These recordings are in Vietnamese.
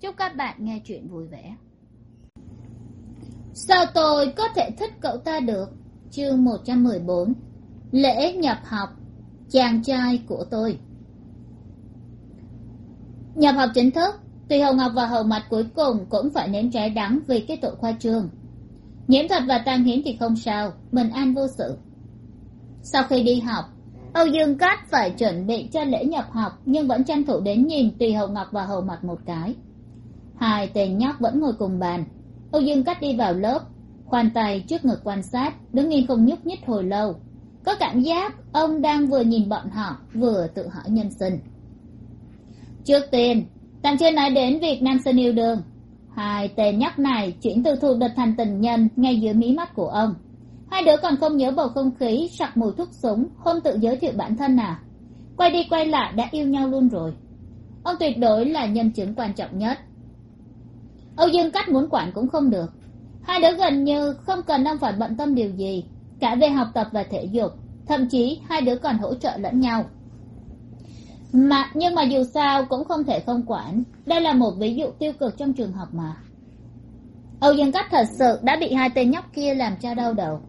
chúc các bạn nghe chuyện vui vẻ. Sao tôi có thể thích cậu ta được? Chương một trăm mười bốn. Lễ nhập học. Chàng trai của tôi. Nhập học chính thức, tùy hồng ngọc và hầu mặt cuối cùng cũng phải nếm trái đắng vì cái tội khoa trương nhiễm thuật và tang hiến thì không sao, bình an vô sự. Sau khi đi học, âu dương cát phải chuẩn bị cho lễ nhập học nhưng vẫn tranh thủ đến nhìn tùy hầu ngọc và hầu mặt một cái hai tên nhóc vẫn ngồi cùng bàn. Âu dương cắt đi vào lớp, khoan tay trước ngực quan sát, đứng yên không nhúc nhích hồi lâu. Có cảm giác ông đang vừa nhìn bọn họ, vừa tự hỏi nhân sinh. Trước tiên tạm chưa nói đến việc nam sinh yêu đương. Hai tên nhóc này chuyển từ thù địch thành tình nhân ngay dưới mí mắt của ông. Hai đứa còn không nhớ bầu không khí, sặc mùi thuốc súng, không tự giới thiệu bản thân à. Quay đi quay lại đã yêu nhau luôn rồi. Ông tuyệt đối là nhân chứng quan trọng nhất âu dương cách muốn quản cũng không được. Hai đứa gần như không cần ông phải bận tâm điều gì, cả về học tập và thể dục, thậm chí hai đứa còn hỗ trợ lẫn nhau. Mà, nhưng mà dù sao cũng không thể không quản. Đây là một ví dụ tiêu cực trong trường học mà. Âu dương cách thật sự đã bị hai tên nhóc kia làm cho đau đầu.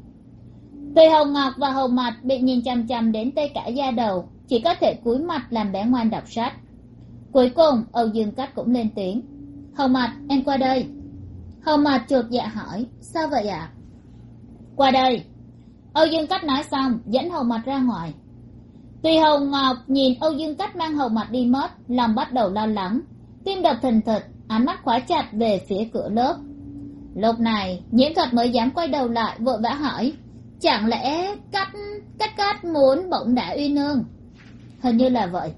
Tùy hồng ngọc và Hồng mặt bị nhìn chằm chằm đến tê cả da đầu, chỉ có thể cúi mặt làm bé ngoan đọc sách. Cuối cùng, âu dương cách cũng lên tiếng hầu mặt em qua đây. Hầu mặt chuột dạ hỏi, sao vậy ạ? Qua đây. Âu dương cách nói xong, dẫn hầu mặt ra ngoài. Tùy hầu ngọc nhìn âu dương cách mang hầu mặt đi mất, lòng bắt đầu lo lắng. Tim đập thình thịch, ánh mắt khóa chặt về phía cửa lớp. Lúc này nhiễm thuật mới dám quay đầu lại vội vã hỏi, chẳng lẽ cách cách cách muốn bỗng đã uy nương? Hình như là vậy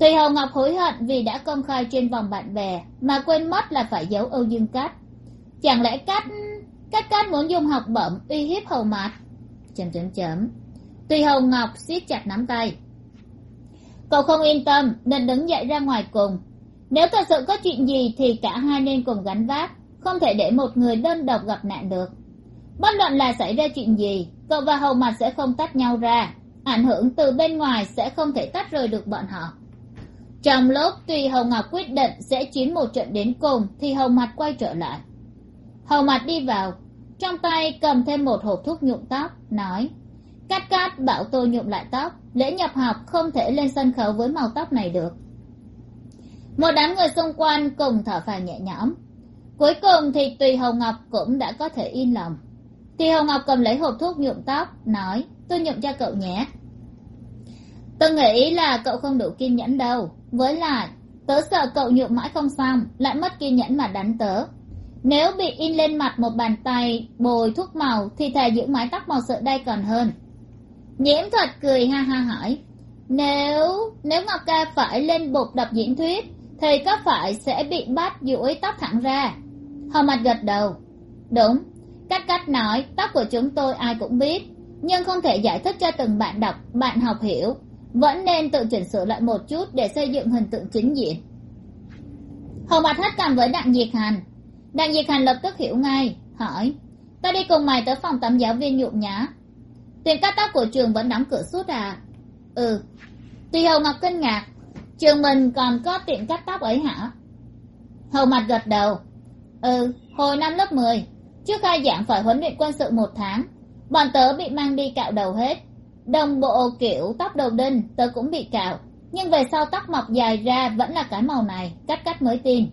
tùy hồng ngọc hối hận vì đã công khai trên vòng bạn bè, mà quên mất là phải giấu âu dương Cát. Chẳng lẽ Cát Cát Cát muốn dùng học bẩm uy hiếp hầu mạt? Chấm chấm chấm. Tùy hồng ngọc siết chặt nắm tay. Cậu không yên tâm, nên đứng dậy ra ngoài cùng. Nếu thật sự có chuyện gì thì cả hai nên cùng gánh vác, không thể để một người đơn độc gặp nạn được. Bất luận là xảy ra chuyện gì, cậu và hầu mặt sẽ không tách nhau ra. Ảnh hưởng từ bên ngoài sẽ không thể tách rời được bọn họ trong lúc tùy hầu ngọc quyết định sẽ chiến một trận đến cùng, thì hầu mặt quay trở lại. Hầu mặt đi vào, trong tay cầm thêm một hộp thuốc nhuộm tóc, nói, cát cát, bảo tôi nhuộm lại tóc, lễ nhập học không thể lên sân khấu với màu tóc này được. Một đám người xung quanh cùng thở phào nhẹ nhõm. Cuối cùng thì tùy hồng ngọc cũng đã có thể yên lòng. Tùy hồng ngọc cầm lấy hộp thuốc nhuộm tóc, nói, tôi nhuộm cho cậu nhé tôi nghĩ là cậu không đủ kiên nhẫn đâu. Với lại, tớ sợ cậu nhuộm mãi không xong, lại mất kiên nhẫn mà đánh tớ. Nếu bị in lên mặt một bàn tay bồi thuốc màu thì thà giữ mái tóc màu sợ đây còn hơn. Nhiễm thuật cười ha ha hỏi, nếu nếu ngọc ca phải lên bục đọc diễn thuyết thì có phải sẽ bị bắt duỗi tóc thẳng ra? Hờ mặt gật đầu, đúng, cách cách nói, tóc của chúng tôi ai cũng biết, nhưng không thể giải thích cho từng bạn đọc, bạn học hiểu vẫn nên tự chỉnh sửa lại một chút để xây dựng hình tượng chính diện. Hầu mặt hất cằm với đặng diệt hành. Đặng diệt hành lập tức hiểu ngay, hỏi, ta đi cùng mày tới phòng tắm giáo viên nhụm nhá tiền cắt tóc của trường vẫn đóng cửa suốt à? Ừ. Tùy hầu ngọc kinh ngạc, trường mình còn có tiệm cắt tóc ấy hả? Hầu mặt gật đầu ừ hồi năm lớp mười, trước khai giảng phải huấn luyện quân sự một tháng, bọn tớ bị mang đi cạo đầu hết đồng bộ kiểu tóc đầu đinh tớ cũng bị cạo. Nhưng về sau tóc mọc dài ra vẫn là cái màu này cắt cắt mới tin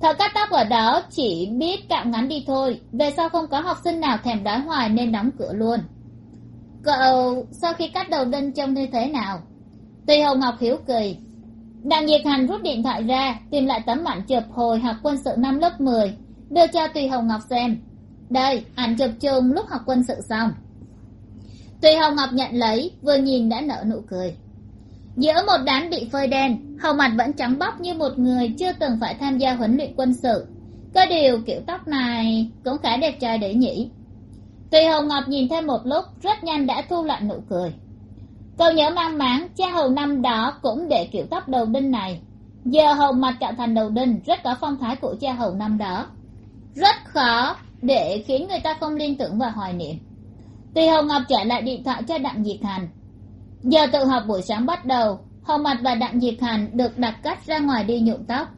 thợ cắt tóc ở đó chỉ biết cạo ngắn đi thôi, về sau không có học sinh nào thèm đói hoài nên đóng cửa luôn. Cậu, sau khi cắt đầu đinh trông như thế nào? Tùy hồng ngọc hiếu cười đặng diệt hành rút điện thoại ra, tìm lại tấm ảnh chụp hồi học quân sự năm lớp mười, đưa cho tùy hồng ngọc xem. Đây, ảnh chụp chung lúc học quân sự xong tùy hồng ngọc nhận lấy, vừa nhìn đã nở nụ cười. Giữa một đám bị phơi đen hầu mặt vẫn trắng bóc như một người chưa từng phải tham gia huấn luyện quân sự. Có điều kiểu tóc này cũng khá đẹp trai để nhỉ. Tùy hồng ngọc nhìn thêm một lúc, rất nhanh đã thu lại nụ cười. Cậu nhớ mang máng, cha hầu năm đó cũng để kiểu tóc đầu đinh này. Giờ hầu mặt cạo thành đầu đinh, rất có phong thái của cha hầu năm đó. Rất khó để khiến người ta không liên tưởng và hoài niệm. Tuy hồng ngọc trả lại điện thoại cho đặng diệt hành giờ tự học buổi sáng bắt đầu, Hồng mặt và đặng diệt hành được đặt cách ra ngoài đi nhuộm tóc.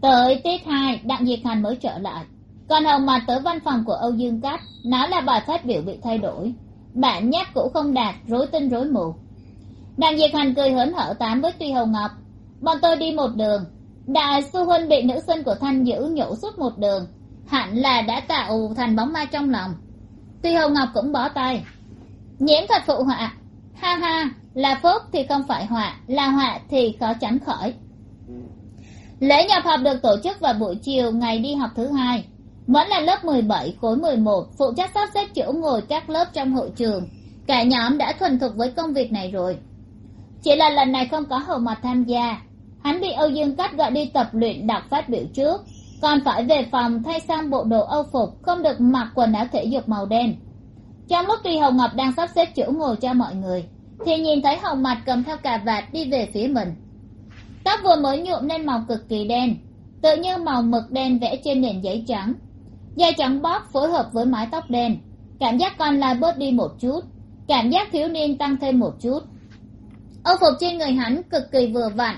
Tới tiết hai, đặng diệt hành mới trở lại. Còn Hồng mặt tới văn phòng của âu dương cát, nói là bài phát biểu bị thay đổi. Bản nhắc cũ không đạt, rối tinh rối mù. Đặng diệt hành cười hớn hở tám với tuy Hồng ngọc. Bọn tôi đi một đường. Đại sư huynh bị nữ sinh của thanh giữ nhổ suốt một đường. Hẳn là đã tạo thành bóng ma trong lòng tuy hồng ngọc cũng bỏ tay. Nhiễm thật phụ họa. Ha ha, là phúc thì không phải họa, là họa thì khó tránh khỏi. Lễ nhập học được tổ chức vào buổi chiều ngày đi học thứ hai. Vẫn là lớp mười bảy khối mười một, phụ trách sắp xếp chỗ ngồi các lớp trong hội trường. Cả nhóm đã thuần thục với công việc này rồi. Chỉ là lần này không có hầu mặt tham gia. Hắn bị âu dương cắt gọi đi tập luyện đọc phát biểu trước còn phải về phòng thay sang bộ đồ âu phục, không được mặc quần áo thể dục màu đen. Trong lúc tuy hồng ngọc đang sắp xếp chỗ ngồi cho mọi người, thì nhìn thấy hồng mặt cầm theo cà vạt đi về phía mình. Tóc vừa mới nhuộm nên màu cực kỳ đen, tự như màu mực đen vẽ trên nền giấy trắng. Da trắng bóp phối hợp với mái tóc đen, cảm giác con lai bớt đi một chút, cảm giác thiếu niên tăng thêm một chút. Âu phục trên người hắn cực kỳ vừa vặn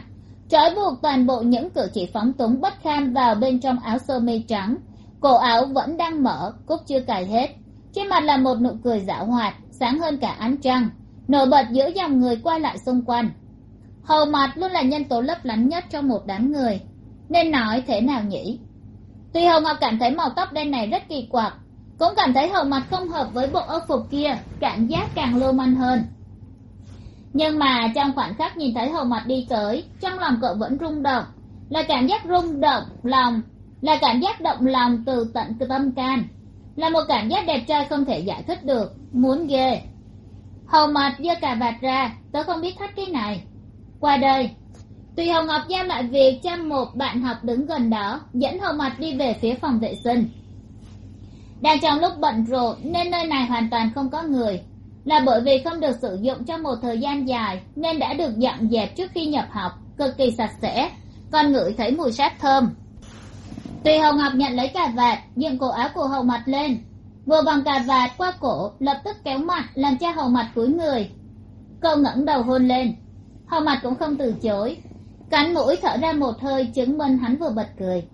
trói buộc toàn bộ những cử chỉ phóng túng bất kham vào bên trong áo sơ mi trắng. Cổ áo vẫn đang mở, cúc chưa cài hết. Trên mặt là một nụ cười dạo hoạt, sáng hơn cả ánh trăng. Nổi bật giữa dòng người qua lại xung quanh. Hầu mặt luôn là nhân tố lấp lánh nhất trong một đám người. Nên nói thế nào nhỉ? Tuy hầu ngọc cảm thấy màu tóc đen này rất kỳ quặc, cũng cảm thấy hầu mặt không hợp với bộ âu phục kia, cảm giác càng lô manh hơn nhưng mà trong khoảnh khắc nhìn thấy hầu mặt đi tới, trong lòng cậu vẫn rung động. Là cảm giác rung động lòng, là cảm giác động lòng từ tận tâm can. Là một cảm giác đẹp trai không thể giải thích được, muốn ghê. Hầu mặt giơ cà vạt ra, tớ không biết thách cái này. Qua đây. Tùy hồng ngọc giao lại việc cho một bạn học đứng gần đó, dẫn hầu mặt đi về phía phòng vệ sinh. Đang trong lúc bận rộn, nên nơi này hoàn toàn không có người là bởi vì không được sử dụng trong một thời gian dài, nên đã được dặn dẹp trước khi nhập học, cực kỳ sạch sẽ. Còn ngửi thấy mùi sáp thơm. Tùy hồng ngọc nhận lấy cà vạt dựng cổ áo của hầu mặt lên. Vừa bằng cà vạt qua cổ, lập tức kéo mặt, làm cho hầu mặt cúi người. Cậu ngẩng đầu hôn lên. Hầu mặt cũng không từ chối. Cắn mũi thở ra một hơi, chứng minh hắn vừa bật cười.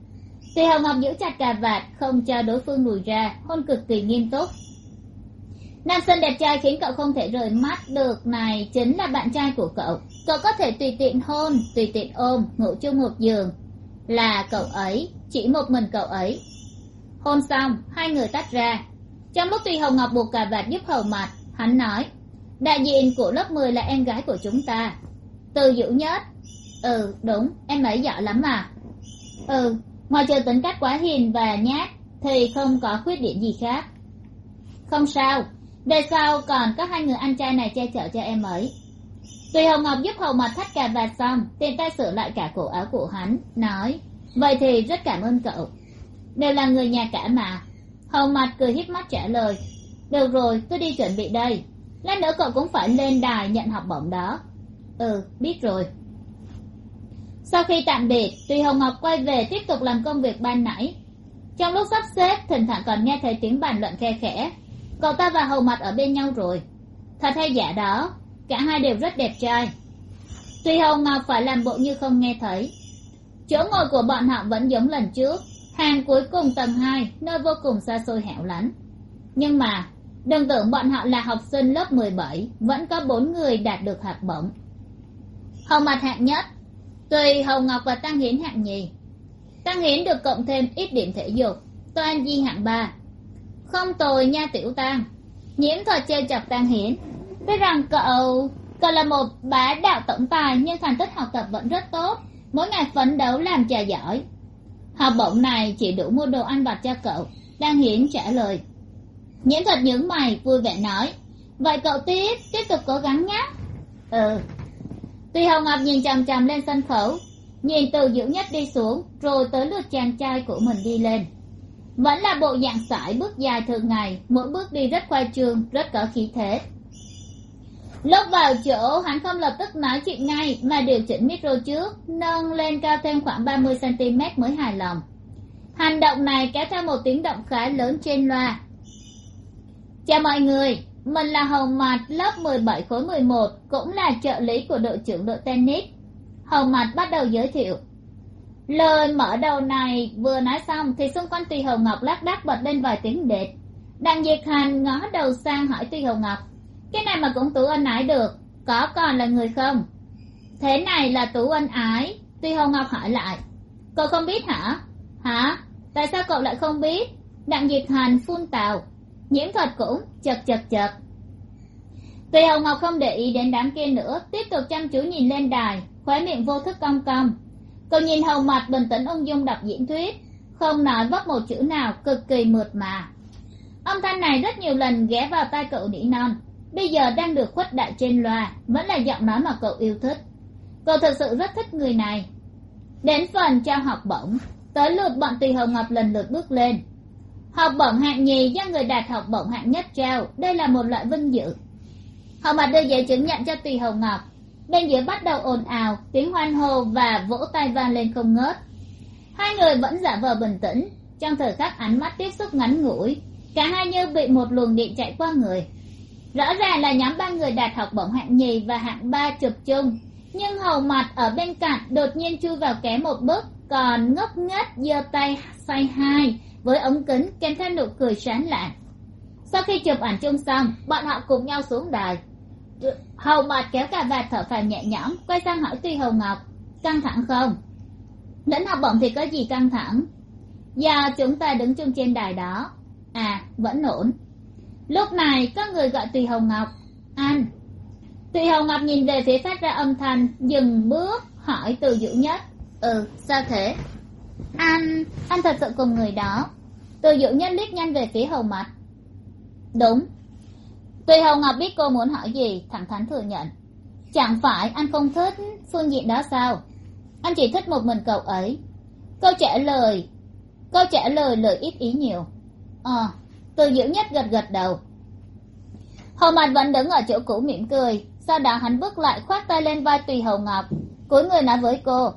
Tùy hồng ngọc giữ chặt cà vạt, không cho đối phương lùi ra, hôn cực kỳ nghiêm túc nam sinh đẹp trai khiến cậu không thể rời mắt được này, chính là bạn trai của cậu. Cậu có thể tùy tiện hôn, tùy tiện ôm, ngủ chung một giường. Là cậu ấy, chỉ một mình cậu ấy. Hôn xong, hai người tách ra. Trong lúc tuy hồng ngọc buộc cà vạt giúp hầu mặt, hắn nói, đại diện của lớp mười là em gái của chúng ta. Từ dữ nhất. Ừ đúng, em ấy giỏi lắm mà. Ừ ngoài trừ tính cách quá hiền và nhát thì không có khuyết điểm gì khác. Không sao về sau còn có hai người anh trai này che chở cho em ấy. Tùy hồng ngọc giúp hầu mặt thắt cà vạt xong, tìm tay sửa lại cả cổ áo của hắn, nói, vậy thì rất cảm ơn cậu. Đều là người nhà cả mà. Hầu mặt cười híp mắt trả lời, được rồi, tôi đi chuẩn bị đây. Lát nữa cậu cũng phải lên đài nhận học bổng đó. Ừ biết rồi. Sau khi tạm biệt, tùy hồng ngọc quay về tiếp tục làm công việc ban nãy. Trong lúc sắp xếp, thỉnh thoảng còn nghe thấy tiếng bàn luận khe khẽ cậu ta và hầu mặt ở bên nhau rồi. Thật hay giả đó, cả hai đều rất đẹp trai. Tuy hầu ngọc phải làm bộ như không nghe thấy, chỗ ngồi của bọn họ vẫn giống lần trước, hàng cuối cùng tầng hai, nơi vô cùng xa xôi hẻo lánh. Nhưng mà, đừng tưởng bọn họ là học sinh lớp mười bảy, vẫn có bốn người đạt được hạt bổng. Hầu mặt hạng nhất tùy hầu ngọc và tăng hiến hạng nhì. Tăng hiến được cộng thêm ít điểm thể dục toan di hạng ba không tồi nha, tiểu tang nhiễm thuật chơi chọc tang hiến biết rằng cậu cậu là một bá đạo tổng tài, nhưng thành tích học tập vẫn rất tốt. Mỗi ngày phấn đấu làm trò giỏi. Học bổng này chỉ đủ mua đồ ăn vặt cho cậu đang hiến trả lời. Nhiễm thuật nhướng mày, vui vẻ nói. Vậy cậu tiếp tiếp tục cố gắng nhé. Ừ tuy hồng ngọc nhìn chằm chằm lên sân khấu, nhìn từ dữ nhất đi xuống, rồi tới lượt chàng trai của mình đi lên vẫn là bộ dạng sải bước dài thường ngày, mỗi bước đi rất khoa trương, rất có khí thế. Lúc vào chỗ, hắn không lập tức nói chuyện ngay, mà điều chỉnh micro trước, nâng lên cao thêm khoảng ba mươi cm mới hài lòng. Hành động này kéo theo một tiếng động khá lớn trên loa. Chào mọi người, mình là hồng mạt lớp mười bảy khối mười một, cũng là trợ lý của đội trưởng đội tennis. Hồng mạt bắt đầu giới thiệu lời mở đầu này vừa nói xong thì xung quanh tùy hồng ngọc lác đác bật lên vài tiếng đệt. Đặng diệt hành ngó đầu sang hỏi tùy hồng ngọc, cái này mà cũng tú ân ái được, có còn là người không? Thế này là tú ân ái. Tùy hồng ngọc hỏi lại, cậu không biết hả? Hả? Tại sao cậu lại không biết? Đặng diệt hành phun tào, nhiễm thuật cũng chật chật chật. Tùy hồng ngọc không để ý đến đám kia nữa, tiếp tục chăm chú nhìn lên đài, khóe miệng vô thức cong cong cậu nhìn hầu mặt bình tĩnh ung dung đọc diễn thuyết, không nói vấp một chữ nào, cực kỳ mượt mà. Âm thanh này rất nhiều lần ghé vào tai cậu nỉ non, bây giờ đang được khuất đại trên loa, vẫn là giọng nói mà cậu yêu thích. Cậu thật sự rất thích người này. Đến phần trao học bổng, tới lượt bọn tùy hồng ngọc lần lượt bước lên. Học bổng hạng nhì do người đạt học bổng hạng nhất trao, đây là một loại vinh dự. Họ mặt đưa giấy chứng nhận cho tùy hồng ngọc bên dưới bắt đầu ồn ào, tiếng hoan hô và vỗ tay vang lên không ngớt. Hai người vẫn giả vờ bình tĩnh trong thời khắc ánh mắt tiếp xúc ngắn ngủi, cả hai như bị một luồng điện chạy qua người. Rõ ràng là nhóm ba người đạt học bổng hạng nhì và hạng ba chụp chung. Nhưng hầu mặt ở bên cạnh đột nhiên chui vào ké một bước, còn ngốc nghếch giơ tay xoay hai với ống kính, kèm theo nụ cười sáng lạn. Sau khi chụp ảnh chung xong, bọn họ cùng nhau xuống đài hầu mặt kéo cả vạt thở phào nhẹ nhõm, quay sang hỏi tuy hầu ngọc, căng thẳng không? Lĩnh học bổng thì có gì căng thẳng? Do chúng ta đứng chung trên đài đó. À vẫn ổn. Lúc này có người gọi tùy hồng ngọc. Anh. Tùy hồng ngọc nhìn về phía phát ra âm thanh, dừng bước, hỏi từ dữ nhất. Ừ sao thế? Anh anh thật sự cùng người đó. Từ dữ nhất liếc nhanh về phía hầu mặt đúng tùy hồng ngọc biết cô muốn hỏi gì, thẳng thắn thừa nhận. Chẳng phải anh không thích phương diện đó sao? Anh chỉ thích một mình cậu ấy. Câu trả lời, câu trả lời lời ít ý nhiều. Ờ từ dữ nhất gật gật đầu. Hầu mặt vẫn đứng ở chỗ cũ mỉm cười, sau đó hắn bước lại khoác tay lên vai tùy hầu ngọc. Cúi người nói với cô,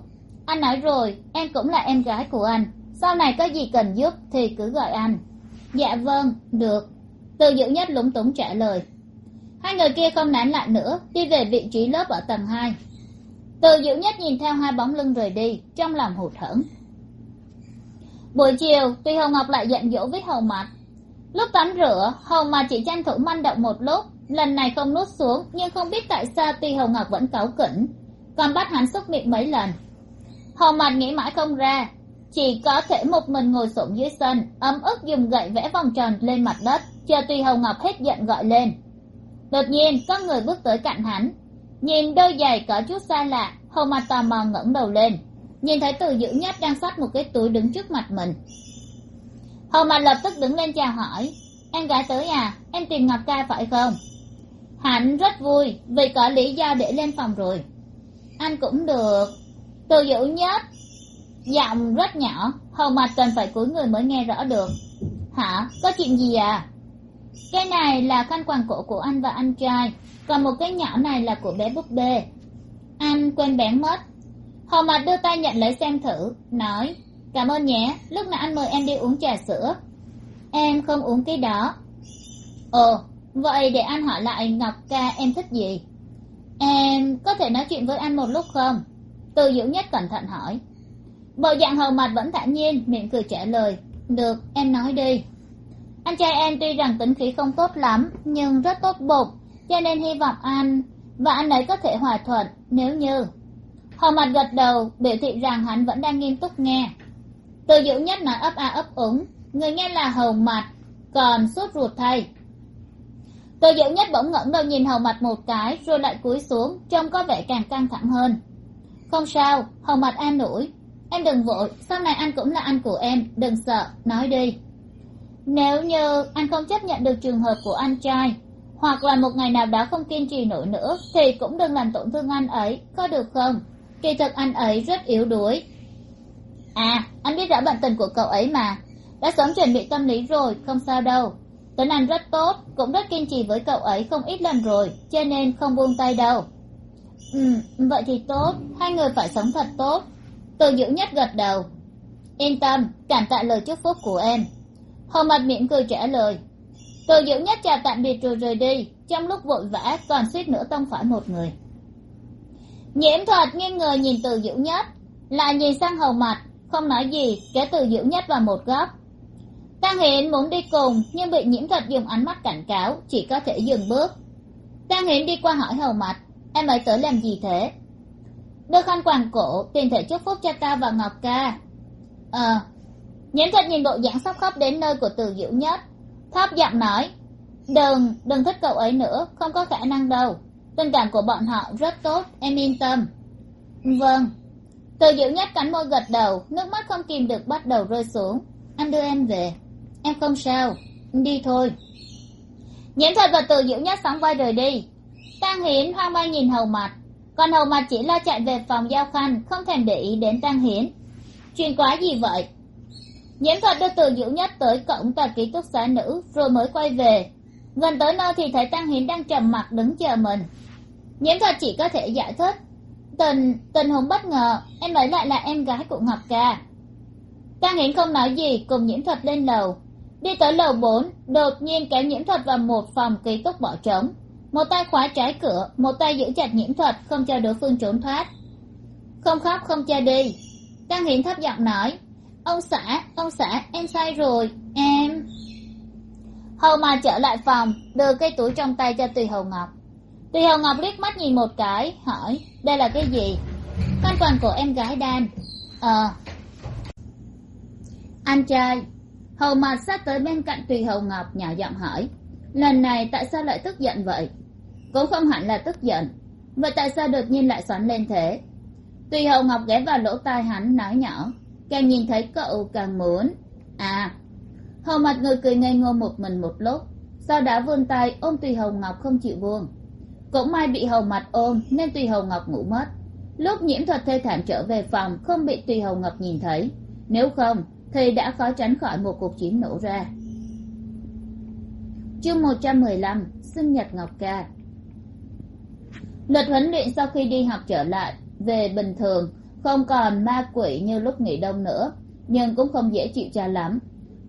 anh nói rồi, em cũng là em gái của anh. Sau này có gì cần giúp thì cứ gọi anh. Dạ vâng được từ dữ nhất lúng túng trả lời. Hai người kia không nán lại nữa, đi về vị trí lớp ở tầng hai. Từ dữ nhất nhìn theo hai bóng lưng rời đi, trong lòng hụt hẫng. Buổi chiều, tuy hồng ngọc lại giận dỗ với hầu mặt lúc tắm rửa hầu mặt chỉ tranh thủ manh động một lúc. Lần này không nuốt xuống, nhưng không biết tại sao tuy Hồng ngọc vẫn cáu kỉnh, còn bắt hắn xúc miệng mấy lần. Hầu mặt nghĩ mãi không ra chỉ có thể một mình ngồi xổm dưới sân, ấm ức dùng gậy vẽ vòng tròn lên mặt đất, chờ tùy hầu ngọc hết giận gọi lên. Đột nhiên, có người bước tới cạnh hắn. Nhìn đôi giày có chút xa lạ hầu mặt tò mò ngẩng đầu lên. Nhìn thấy từ dữ nhất đang xách một cái túi đứng trước mặt mình. Hầu mặt lập tức đứng lên chào hỏi. Em gái tới à? Em tìm ngọc ca phải không? Hắn rất vui, vì có lý do để lên phòng rồi. Anh cũng được. Từ dữ nhất Dạ, giọng rất nhỏ. Hầu mặt cần phải cúi người mới nghe rõ được. Hả? Có chuyện gì à cái này là khăn quàng cổ của anh và anh trai. Còn một cái nhỏ này là của bé búp bê. Anh quên bén mất. Hầu mặt đưa tay nhận lấy xem thử, nói, cảm ơn nhé, lúc nào anh mời em đi uống trà sữa. Em không uống cái đó. Ồ, vậy để anh hỏi lại, ngọc ca, em thích gì? Em có thể nói chuyện với anh một lúc không? Từ dữ nhất cẩn thận hỏi bộ dạng hầu mặt vẫn thản nhiên, miệng cười trả lời. Được, em nói đi. Anh trai em tuy rằng tính khí không tốt lắm, nhưng rất tốt bụng, cho nên hy vọng anh và anh ấy có thể hòa thuận, nếu như. Hầu mặt gật đầu, biểu thị rằng hắn vẫn đang nghiêm túc nghe. Từ dữ nhất nói ấp a ấp úng, người nghe là hầu mặt còn sốt ruột thay. Từ dữ nhất bỗng ngẩng đầu nhìn hầu mặt một cái, rồi lại cúi xuống, trông có vẻ càng căng thẳng hơn. Không sao, hầu mặt an ủi em đừng vội, sau này anh cũng là anh của em, đừng sợ, nói đi. Nếu như anh không chấp nhận được trường hợp của anh trai, hoặc là một ngày nào đó không kiên trì nổi nữa, thì cũng đừng làm tổn thương anh ấy, có được không? Kỳ thực anh ấy rất yếu đuối. À anh biết rõ bệnh tình của cậu ấy mà. Đã sớm chuẩn bị tâm lý rồi, không sao đâu. Tuấn anh rất tốt, cũng rất kiên trì với cậu ấy không ít lần rồi, cho nên không buông tay đâu. Ừ vậy thì tốt, hai người phải sống thật tốt từ dữ nhất gật đầu. Yên tâm, cảm tạ lời chúc phúc của em. Hầu mặt mỉm cười trả lời. Từ dữ nhất chào tạm biệt rồi rời đi, trong lúc vội vã còn suýt nữa tông phải một người. Nhiễm thuật nghiêng người nhìn từ dữ nhất lại nhìn sang hầu mặt không nói gì kéo từ dữ nhất vào một góc. Tăng hiến muốn đi cùng, nhưng bị nhiễm thuật dùng ánh mắt cảnh cáo, chỉ có thể dừng bước. Tăng hiến đi qua hỏi hầu mặt em ấy tới làm gì thế? Đưa khăn quàng cổ, tìm thể chúc phúc cho ta và ngọc ca. Ờ nhiễm thật nhìn bộ dạng sắp khóc đến nơi của từ diệu nhất. Thấp giọng nói, đừng đừng thích cậu ấy nữa, không có khả năng đâu. Tình cảm của bọn họ rất tốt, em yên tâm. Vâng. Từ diệu nhất cắn môi gật đầu, nước mắt không kìm được bắt đầu rơi xuống. Anh đưa em về, em không sao đi thôi. Nhiễm thật và từ diệu nhất sóng vai rời đi. Tang hiến hoang mang nhìn hầu mặt còn hầu mặt chỉ lo chạy về phòng giao khăn, không thèm để ý đến tăng hiến. Chuyện quá gì vậy? Nhiễm thuật đưa từ dữ nhất tới cổng tòa ký túc xá nữ rồi mới quay về. Gần tới nơi thì thấy tăng hiến đang trầm mặc đứng chờ mình. Nhiễm thuật chỉ có thể giải thích. Tình tình huống bất ngờ em ấy lại là em gái của ngọc ca. Tăng hiến không nói gì cùng nhiễm thuật lên lầu. Đi tới lầu bốn đột nhiên kéo nhiễm thuật vào một phòng ký túc bỏ trống một tay khóa trái cửa, một tay giữ chặt nhiễm thuật không cho đối phương trốn thoát. Không khóc, không cho đi. Tăng hiển thấp giọng nói, ông xã ông xã, em sai rồi, em. Hầu mà trở lại phòng, đưa cái túi trong tay cho tùy hầu ngọc. Tùy hầu ngọc liếc mắt nhìn một cái, hỏi, đây là cái gì? Khăn quàng của em gái đan ờ. Anh trai. Hầu mặt sát tới bên cạnh tùy hầu ngọc nhỏ giọng hỏi, lần này tại sao lại tức giận vậy? Cũng không hẳn là tức giận. Vậy tại sao đột nhiên lại xoắn lên thế? Tùy hầu ngọc ghé vào lỗ tai hắn nói nhỏ, càng nhìn thấy cậu càng muốn. À hầu mặt người cười ngây ngô một mình một lúc, sau đó vươn tay ôm tùy hầu ngọc không chịu buông. Cũng may bị hầu mặt ôm nên tùy hầu ngọc ngủ mất. Lúc nhiễm thuật thê thảm trở về phòng, không bị tùy hầu ngọc nhìn thấy. Nếu không, thì đã khó tránh khỏi một cuộc chiến nổ ra. Chương một trăm mười lăm, sinh nhật ngọc ca lịch huấn luyện sau khi đi học trở lại, về bình thường, không còn ma quỷ như lúc nghỉ đông nữa, nhưng cũng không dễ chịu cho lắm.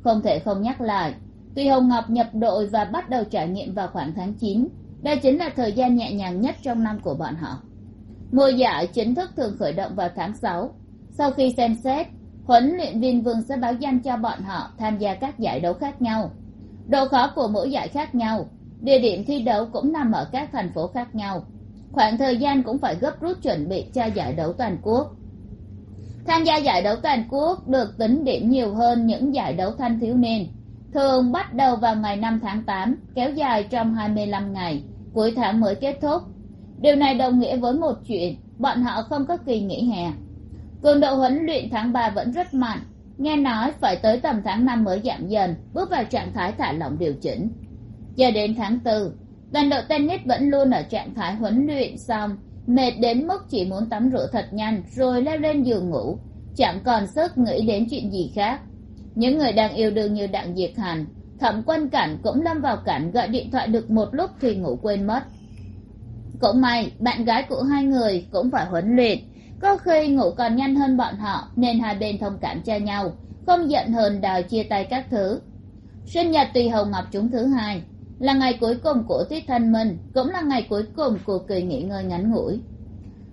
Không thể không nhắc lại, tuy hồng ngọc nhập đội và bắt đầu trải nghiệm vào khoảng tháng chín, đây chính là thời gian nhẹ nhàng nhất trong năm của bọn họ. Mùa giải chính thức thường khởi động vào tháng sáu. Sau khi xem xét, huấn luyện viên vương sẽ báo danh cho bọn họ tham gia các giải đấu khác nhau. Độ khó của mỗi giải khác nhau, địa điểm thi đấu cũng nằm ở các thành phố khác nhau khoảng thời gian cũng phải gấp rút chuẩn bị cho giải đấu toàn quốc. Tham gia giải đấu toàn quốc được tính điểm nhiều hơn những giải đấu thanh thiếu niên. Thường bắt đầu vào ngày năm tháng tám, kéo dài trong hai mươi lăm ngày, cuối tháng mới kết thúc. Điều này đồng nghĩa với một chuyện, bọn họ không có kỳ nghỉ hè. Cường độ huấn luyện tháng ba vẫn rất mạnh. Nghe nói phải tới tầm tháng năm mới giảm dần, bước vào trạng thái thả lỏng điều chỉnh. Giờ đến tháng tư toàn đội tennis vẫn luôn ở trạng thái huấn luyện xong, mệt đến mức chỉ muốn tắm rửa thật nhanh rồi leo lên giường ngủ. Chẳng còn sức nghĩ đến chuyện gì khác. Những người đang yêu đương như đặng diệt hành thẩm quân cảnh cũng lâm vào cảnh gọi điện thoại được một lúc thì ngủ quên mất. Cũng may, bạn gái của hai người cũng phải huấn luyện. Có khi ngủ còn nhanh hơn bọn họ nên hai bên thông cảm cho nhau, không giận hờn đòi chia tay các thứ. Sinh nhật tùy hồng ngọc chúng thứ hai là ngày cuối cùng của tiết thanh minh, cũng là ngày cuối cùng của kỳ nghỉ ngơi ngắn ngủi.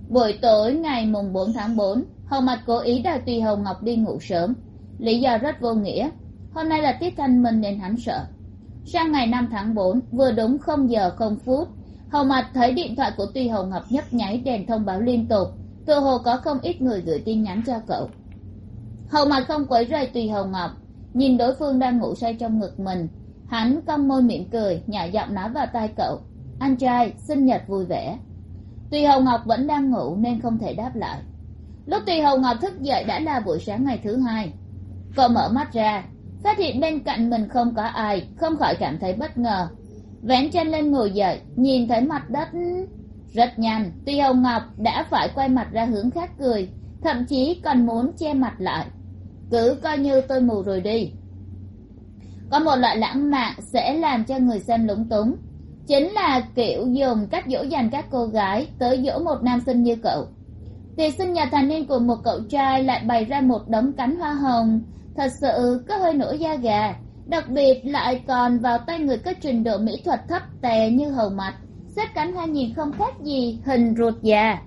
Buổi tối, ngày mùng bốn tháng bốn, hầu mặt cố ý đòi tùy hồng ngọc đi ngủ sớm. Lý do rất vô nghĩa. Hôm nay là tiết thanh minh nên hắn sợ. Sang ngày năm tháng bốn, vừa đúng không giờ không phút, hầu mặt thấy điện thoại của tùy hồng ngọc nhấp nháy đèn thông báo liên tục. Tự hồ có không ít người gửi tin nhắn cho cậu. Hầu mặt không quấy rầy tùy hồng ngọc, nhìn đối phương đang ngủ say trong ngực mình hắn cong môi mỉm cười nhỏ giọng nói vào tai cậu. Anh trai, sinh nhật vui vẻ. Tuy hồng ngọc vẫn đang ngủ nên không thể đáp lại. Lúc tùy hồng ngọc thức dậy đã là buổi sáng ngày thứ hai. Cậu mở mắt ra, phát hiện bên cạnh mình không có ai, không khỏi cảm thấy bất ngờ. Vén chân lên ngồi dậy, nhìn thấy mặt đất rất nhanh. Tuy hồng ngọc đã phải quay mặt ra hướng khác cười thậm chí còn muốn che mặt lại. Cứ coi như tôi mù rồi đi có một loại lãng mạn sẽ làm cho người xem lúng túng. Chính là kiểu dùng cách dỗ dành các cô gái tới dỗ một nam sinh như cậu. Tiệc sinh nhật thành niên của một cậu trai lại bày ra một đống cánh hoa hồng. Thật sự có hơi nổi da gà. Đặc biệt lại còn vào tay người có trình độ mỹ thuật thấp tè như hầu mặt. Xếp cánh hoa nhìn không khác gì hình ruột già.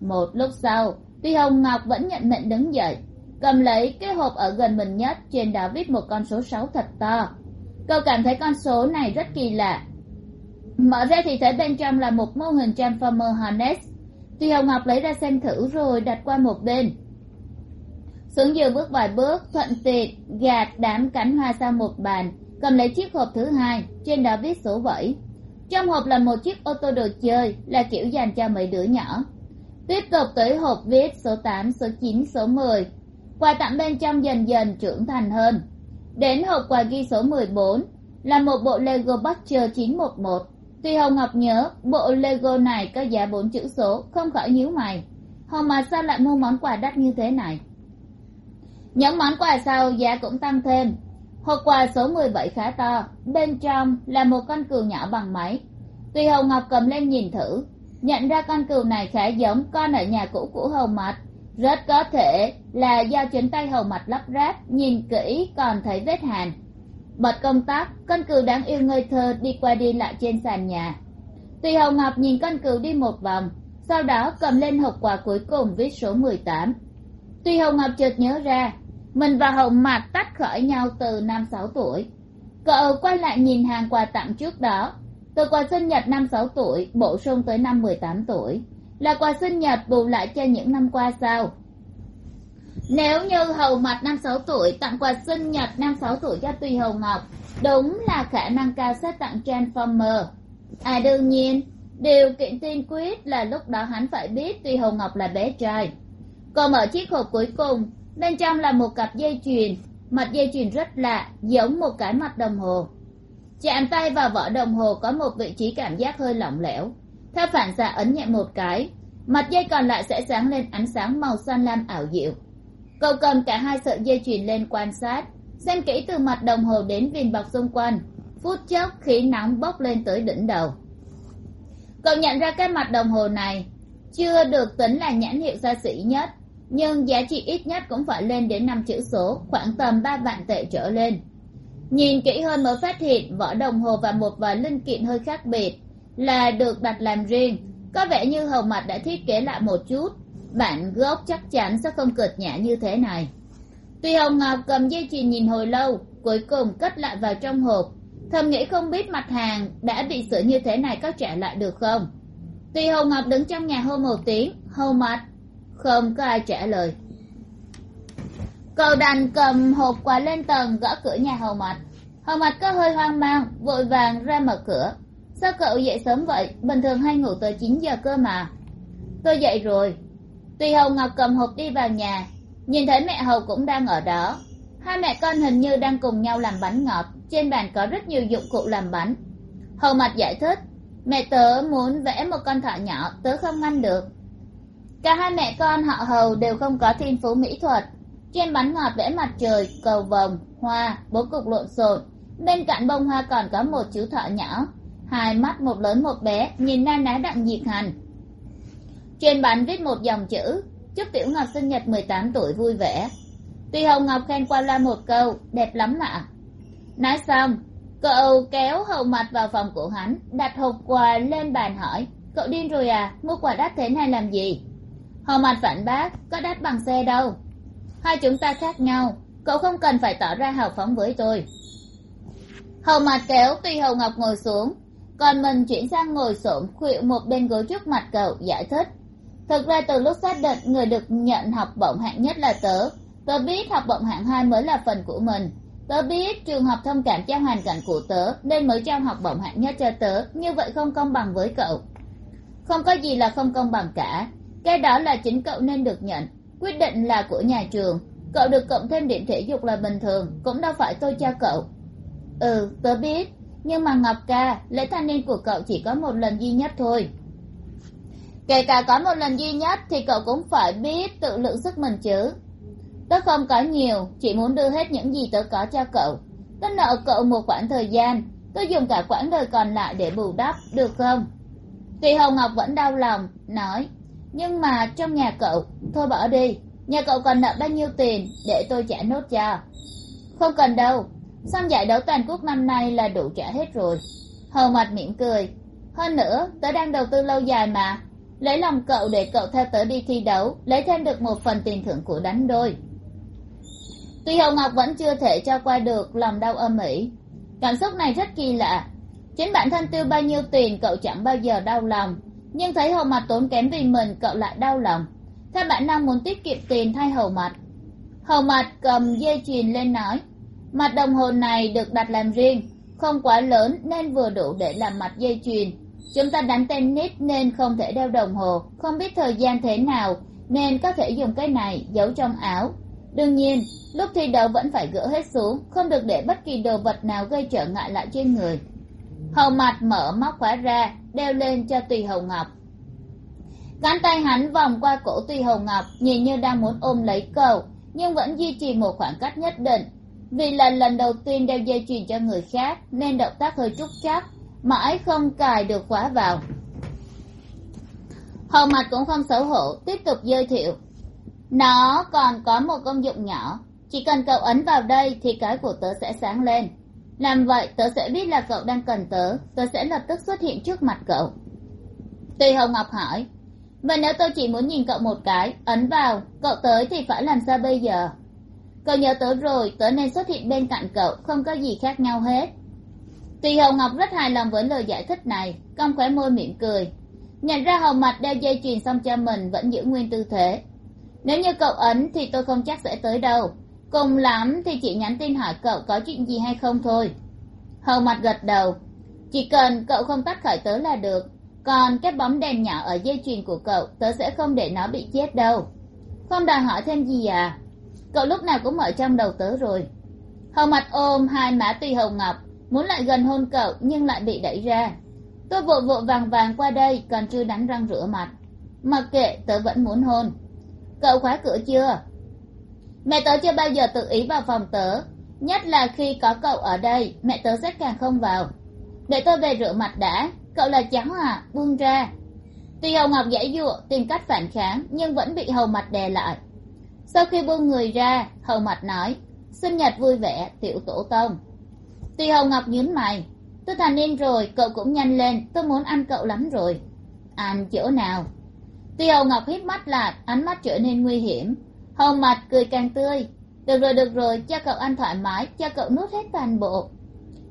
Một lúc sau, tuy hồng ngọc vẫn nhận mệnh đứng dậy cầm lấy cái hộp ở gần mình nhất, trên đó viết một con số sáu thật to. Cậu cảm thấy con số này rất kỳ lạ. Mở ra thì thấy bên trong là một mô hình transformer harness. Tuy hồng ngọc lấy ra xem thử rồi đặt qua một bên. Xuống giường bước vài bước, thuận tiện gạt đám cánh hoa sang một bàn, cầm lấy chiếc hộp thứ hai, trên đó viết số bảy trong hộp là một chiếc ô tô đồ chơi, là kiểu dành cho mấy đứa nhỏ. Tiếp tục tới hộp viết số tám, số chín, số mười quà tặng bên trong dần dần trưởng thành hơn. Đến hộp quà ghi số mười bốn, là một bộ lego butcher chín một một. Tuy hồng ngọc nhớ, bộ lego này có giá bốn chữ số, không khỏi nhíu mày. Hồng mà sao lại mua món quà đắt như thế này? Những món quà sau giá cũng tăng thêm. Hộp quà số mười bảy khá to, bên trong là một con cừu nhỏ bằng máy. Tuy hồng ngọc cầm lên nhìn thử, nhận ra con cừu này khá giống con ở nhà cũ của hồng mặt rất có thể là do chính tay hầu mặt lắp ráp, nhìn kỹ còn thấy vết hàn. Bật công tắc con cừu đáng yêu ngây thơ đi qua đi lại trên sàn nhà. Tùy hầu ngọc nhìn con cừu đi một vòng, sau đó cầm lên hộp quà cuối cùng viết số mười tám. Tuy hầu ngọc chợt nhớ ra, mình và hậu mặt tách khỏi nhau từ năm sáu tuổi. Cậu quay lại nhìn hàng quà tặng trước đó. Từ quà sinh nhật năm sáu tuổi, bổ sung tới năm mười tám tuổi là quà sinh nhật bù lại cho những năm qua sao? Nếu như hầu mặt năm sáu tuổi tặng quà sinh nhật năm sáu tuổi cho tùy hầu ngọc, đúng là khả năng cao sẽ tặng transformer à đương nhiên, điều kiện tiên quyết là lúc đó hắn phải biết tùy hầu ngọc là bé trai. Còn ở chiếc hộp cuối cùng, bên trong là một cặp dây chuyền, mặt dây chuyền rất lạ, giống một cái mặt đồng hồ. Chạm tay vào vỏ đồng hồ có một vị trí cảm giác hơi lỏng lẻo theo phản xạ ấn nhẹ một cái, mặt dây còn lại sẽ sáng lên ánh sáng màu xanh lam ảo diệu. Cậu cầm cả hai sợi dây chuyền lên quan sát, xem kỹ từ mặt đồng hồ đến viền bọc xung quanh. Phút chốc, khí nóng bốc lên tới đỉnh đầu. Cậu nhận ra cái mặt đồng hồ này chưa được tính là nhãn hiệu xa xỉ nhất, nhưng giá trị ít nhất cũng phải lên đến năm chữ số, khoảng tầm ba vạn tệ trở lên. Nhìn kỹ hơn mới phát hiện, vỏ đồng hồ và một vài linh kiện hơi khác biệt là được đặt làm riêng. Có vẻ như hầu mặt đã thiết kế lại một chút. Bản gốc chắc chắn sẽ không cợt nhã như thế này. Tuy hồng ngọc cầm dây chuyền nhìn hồi lâu, cuối cùng cất lại vào trong hộp. Thầm nghĩ không biết mặt hàng đã bị sửa như thế này có trả lại được không. Tuy hồng ngọc đứng trong nhà hô một tiếng, hầu mặt không có ai trả lời. Cầu đành cầm hộp quà lên tầng gõ cửa nhà hầu mặt hầu mặt có hơi hoang mang, vội vàng ra mở cửa sao cậu dậy sớm vậy? Bình thường hay ngủ tới chín giờ cơ mà. Tôi dậy rồi. Tùy hầu ngọc cầm hộp đi vào nhà. Nhìn thấy mẹ hầu cũng đang ở đó. Hai mẹ con hình như đang cùng nhau làm bánh ngọt. Trên bàn có rất nhiều dụng cụ làm bánh. Hầu mặt giải thích, mẹ tớ muốn vẽ một con thỏ nhỏ, tớ không ngăn được. Cả hai mẹ con, họ hầu đều không có thiên phú mỹ thuật. Trên bánh ngọt vẽ mặt trời, cầu vồng, hoa, bố cục lộn xộn. Bên cạnh bông hoa còn có một chú thỏ nhỏ hai mắt một lớn một bé, nhìn na ná đặng nhiệt hành. Trên bánh viết một dòng chữ, chúc tiểu ngọc sinh nhật mười tám tuổi vui vẻ. Tuy hồng ngọc khen qua la một câu, đẹp lắm ạ. Nói xong, cậu kéo hậu mặt vào phòng của hắn, đặt hộp quà lên bàn hỏi, cậu điên rồi à? Mua quà đắt thế này làm gì? Hậu mặt phản bác, có đắt bằng xe đâu. Hai chúng ta khác nhau, cậu không cần phải tỏ ra hào phóng với tôi. Hậu mặt kéo tuy hậu ngọc ngồi xuống còn mình chuyển sang ngồi xổm khuỵu một bên gối trước mặt cậu, giải thích. Thực ra từ lúc xác định người được nhận học bổng hạng nhất là tớ tớ biết học bổng hạng hai mới là phần của mình. Tớ biết trường học thông cảm cho hoàn cảnh của tớ nên mới trao học bổng hạng nhất cho tớ, như vậy không công bằng với cậu. Không có gì là không công bằng cả. Cái đó là chính cậu nên được nhận. Quyết định là của nhà trường. Cậu được cộng thêm điểm thể dục là bình thường, cũng đâu phải tôi cho cậu. Ừ tớ biết nhưng mà ngọc ca, lễ thanh niên của cậu chỉ có một lần duy nhất thôi. Kể cả có một lần duy nhất thì cậu cũng phải biết tự lượng sức mình chứ. Tớ không có nhiều, chỉ muốn đưa hết những gì tớ có cho cậu. Tớ nợ cậu một khoảng thời gian, tớ dùng cả quãng đời còn lại để bù đắp, được không? Tuy hồng ngọc vẫn đau lòng, nói, nhưng mà trong nhà cậu, thôi bỏ đi. Nhà cậu còn nợ bao nhiêu tiền để tôi trả nốt cho? Không cần đâu xong giải đấu toàn quốc năm nay là đủ trả hết rồi. Hầu mặt mỉm cười. Hơn nữa, tớ đang đầu tư lâu dài mà. Lấy lòng cậu để cậu theo tớ đi thi đấu, lấy thêm được một phần tiền thưởng của đánh đôi. Tuy hồng ngọc vẫn chưa thể cho qua được lòng đau âm ỉ. Cảm xúc này rất kỳ lạ. Chính bản thân tiêu bao nhiêu tiền cậu chẳng bao giờ đau lòng. Nhưng thấy hầu mặt tốn kém vì mình, cậu lại đau lòng. Theo bản năng muốn tiết kiệm tiền thay hầu mặt hầu mặt cầm dây chuyền lên nói mặt đồng hồ này được đặt làm riêng, không quá lớn nên vừa đủ để làm mặt dây chuyền. Chúng ta đánh tennis nên không thể đeo đồng hồ, không biết thời gian thế nào, nên có thể dùng cái này giấu trong áo. Đương nhiên, lúc thi đấu vẫn phải gỡ hết xuống, không được để bất kỳ đồ vật nào gây trở ngại lại trên người. Hầu mặt mở móc khóa ra, đeo lên cho tùy hầu ngọc. Cánh tay hắn vòng qua cổ tùy hầu ngọc, nhìn như đang muốn ôm lấy cầu nhưng vẫn duy trì một khoảng cách nhất định vì là lần đầu tiên đeo dây chuyền cho người khác, nên động tác hơi trúc chắc mãi không cài được khóa vào. Hầu mặt cũng không xấu hổ, tiếp tục giới thiệu. Nó còn có một công dụng nhỏ, chỉ cần cậu ấn vào đây thì cái của tớ sẽ sáng lên. Làm vậy, tớ sẽ biết là cậu đang cần tớ tớ sẽ lập tức xuất hiện trước mặt cậu. Tuy hồng ngọc hỏi, vậy nếu tôi chỉ muốn nhìn cậu một cái, ấn vào, cậu tới thì phải làm sao bây giờ? Cậu nhớ tớ rồi, tớ nên xuất hiện bên cạnh cậu, không có gì khác nhau hết. Tùy hồng ngọc rất hài lòng với lời giải thích này cong khóe môi mỉm cười. Nhận ra Hồng mặt đeo dây chuyền xong cho mình vẫn giữ nguyên tư thế. Nếu như cậu ấn thì tôi không chắc sẽ tới đâu. Cùng lắm thì chỉ nhắn tin hỏi cậu có chuyện gì hay không thôi. Hầu mặt gật đầu. Chỉ cần cậu không tắt khỏi tớ là được. Còn cái bóng đèn nhỏ ở dây chuyền của cậu, tớ sẽ không để nó bị chết đâu. Không đòi hỏi thêm gì à? Cậu lúc nào cũng ở trong đầu tớ rồi. Hầu mặt ôm hai má tùy hầu ngọc, muốn lại gần hôn cậu nhưng lại bị đẩy ra. Tôi vội vội vàng vàng qua đây, còn chưa đánh răng rửa mặt. Mặc kệ, tớ vẫn muốn hôn. Cậu khóa cửa chưa? Mẹ tớ chưa bao giờ tự ý vào phòng tớ. Nhất là khi có cậu ở đây, mẹ tớ sẽ càng không vào. Để tôi về rửa mặt đã, cậu là cháu à buông ra. Tuy hầu ngọc dãy dụa tìm cách phản kháng, nhưng vẫn bị hầu mặt đè lại sau khi buông người ra, hầu mặt nói, sinh nhật vui vẻ, tiểu tổ tông. Tuy hầu ngọc nhíu mày, tôi thành niên rồi, cậu cũng nhanh lên, tôi muốn ăn cậu lắm rồi. Ăn chỗ nào? Tuy hầu ngọc hít mắt lại, ánh mắt trở nên nguy hiểm. Hầu mặt cười càng tươi, được rồi được rồi, cho cậu ăn thoải mái, cho cậu nuốt hết toàn bộ.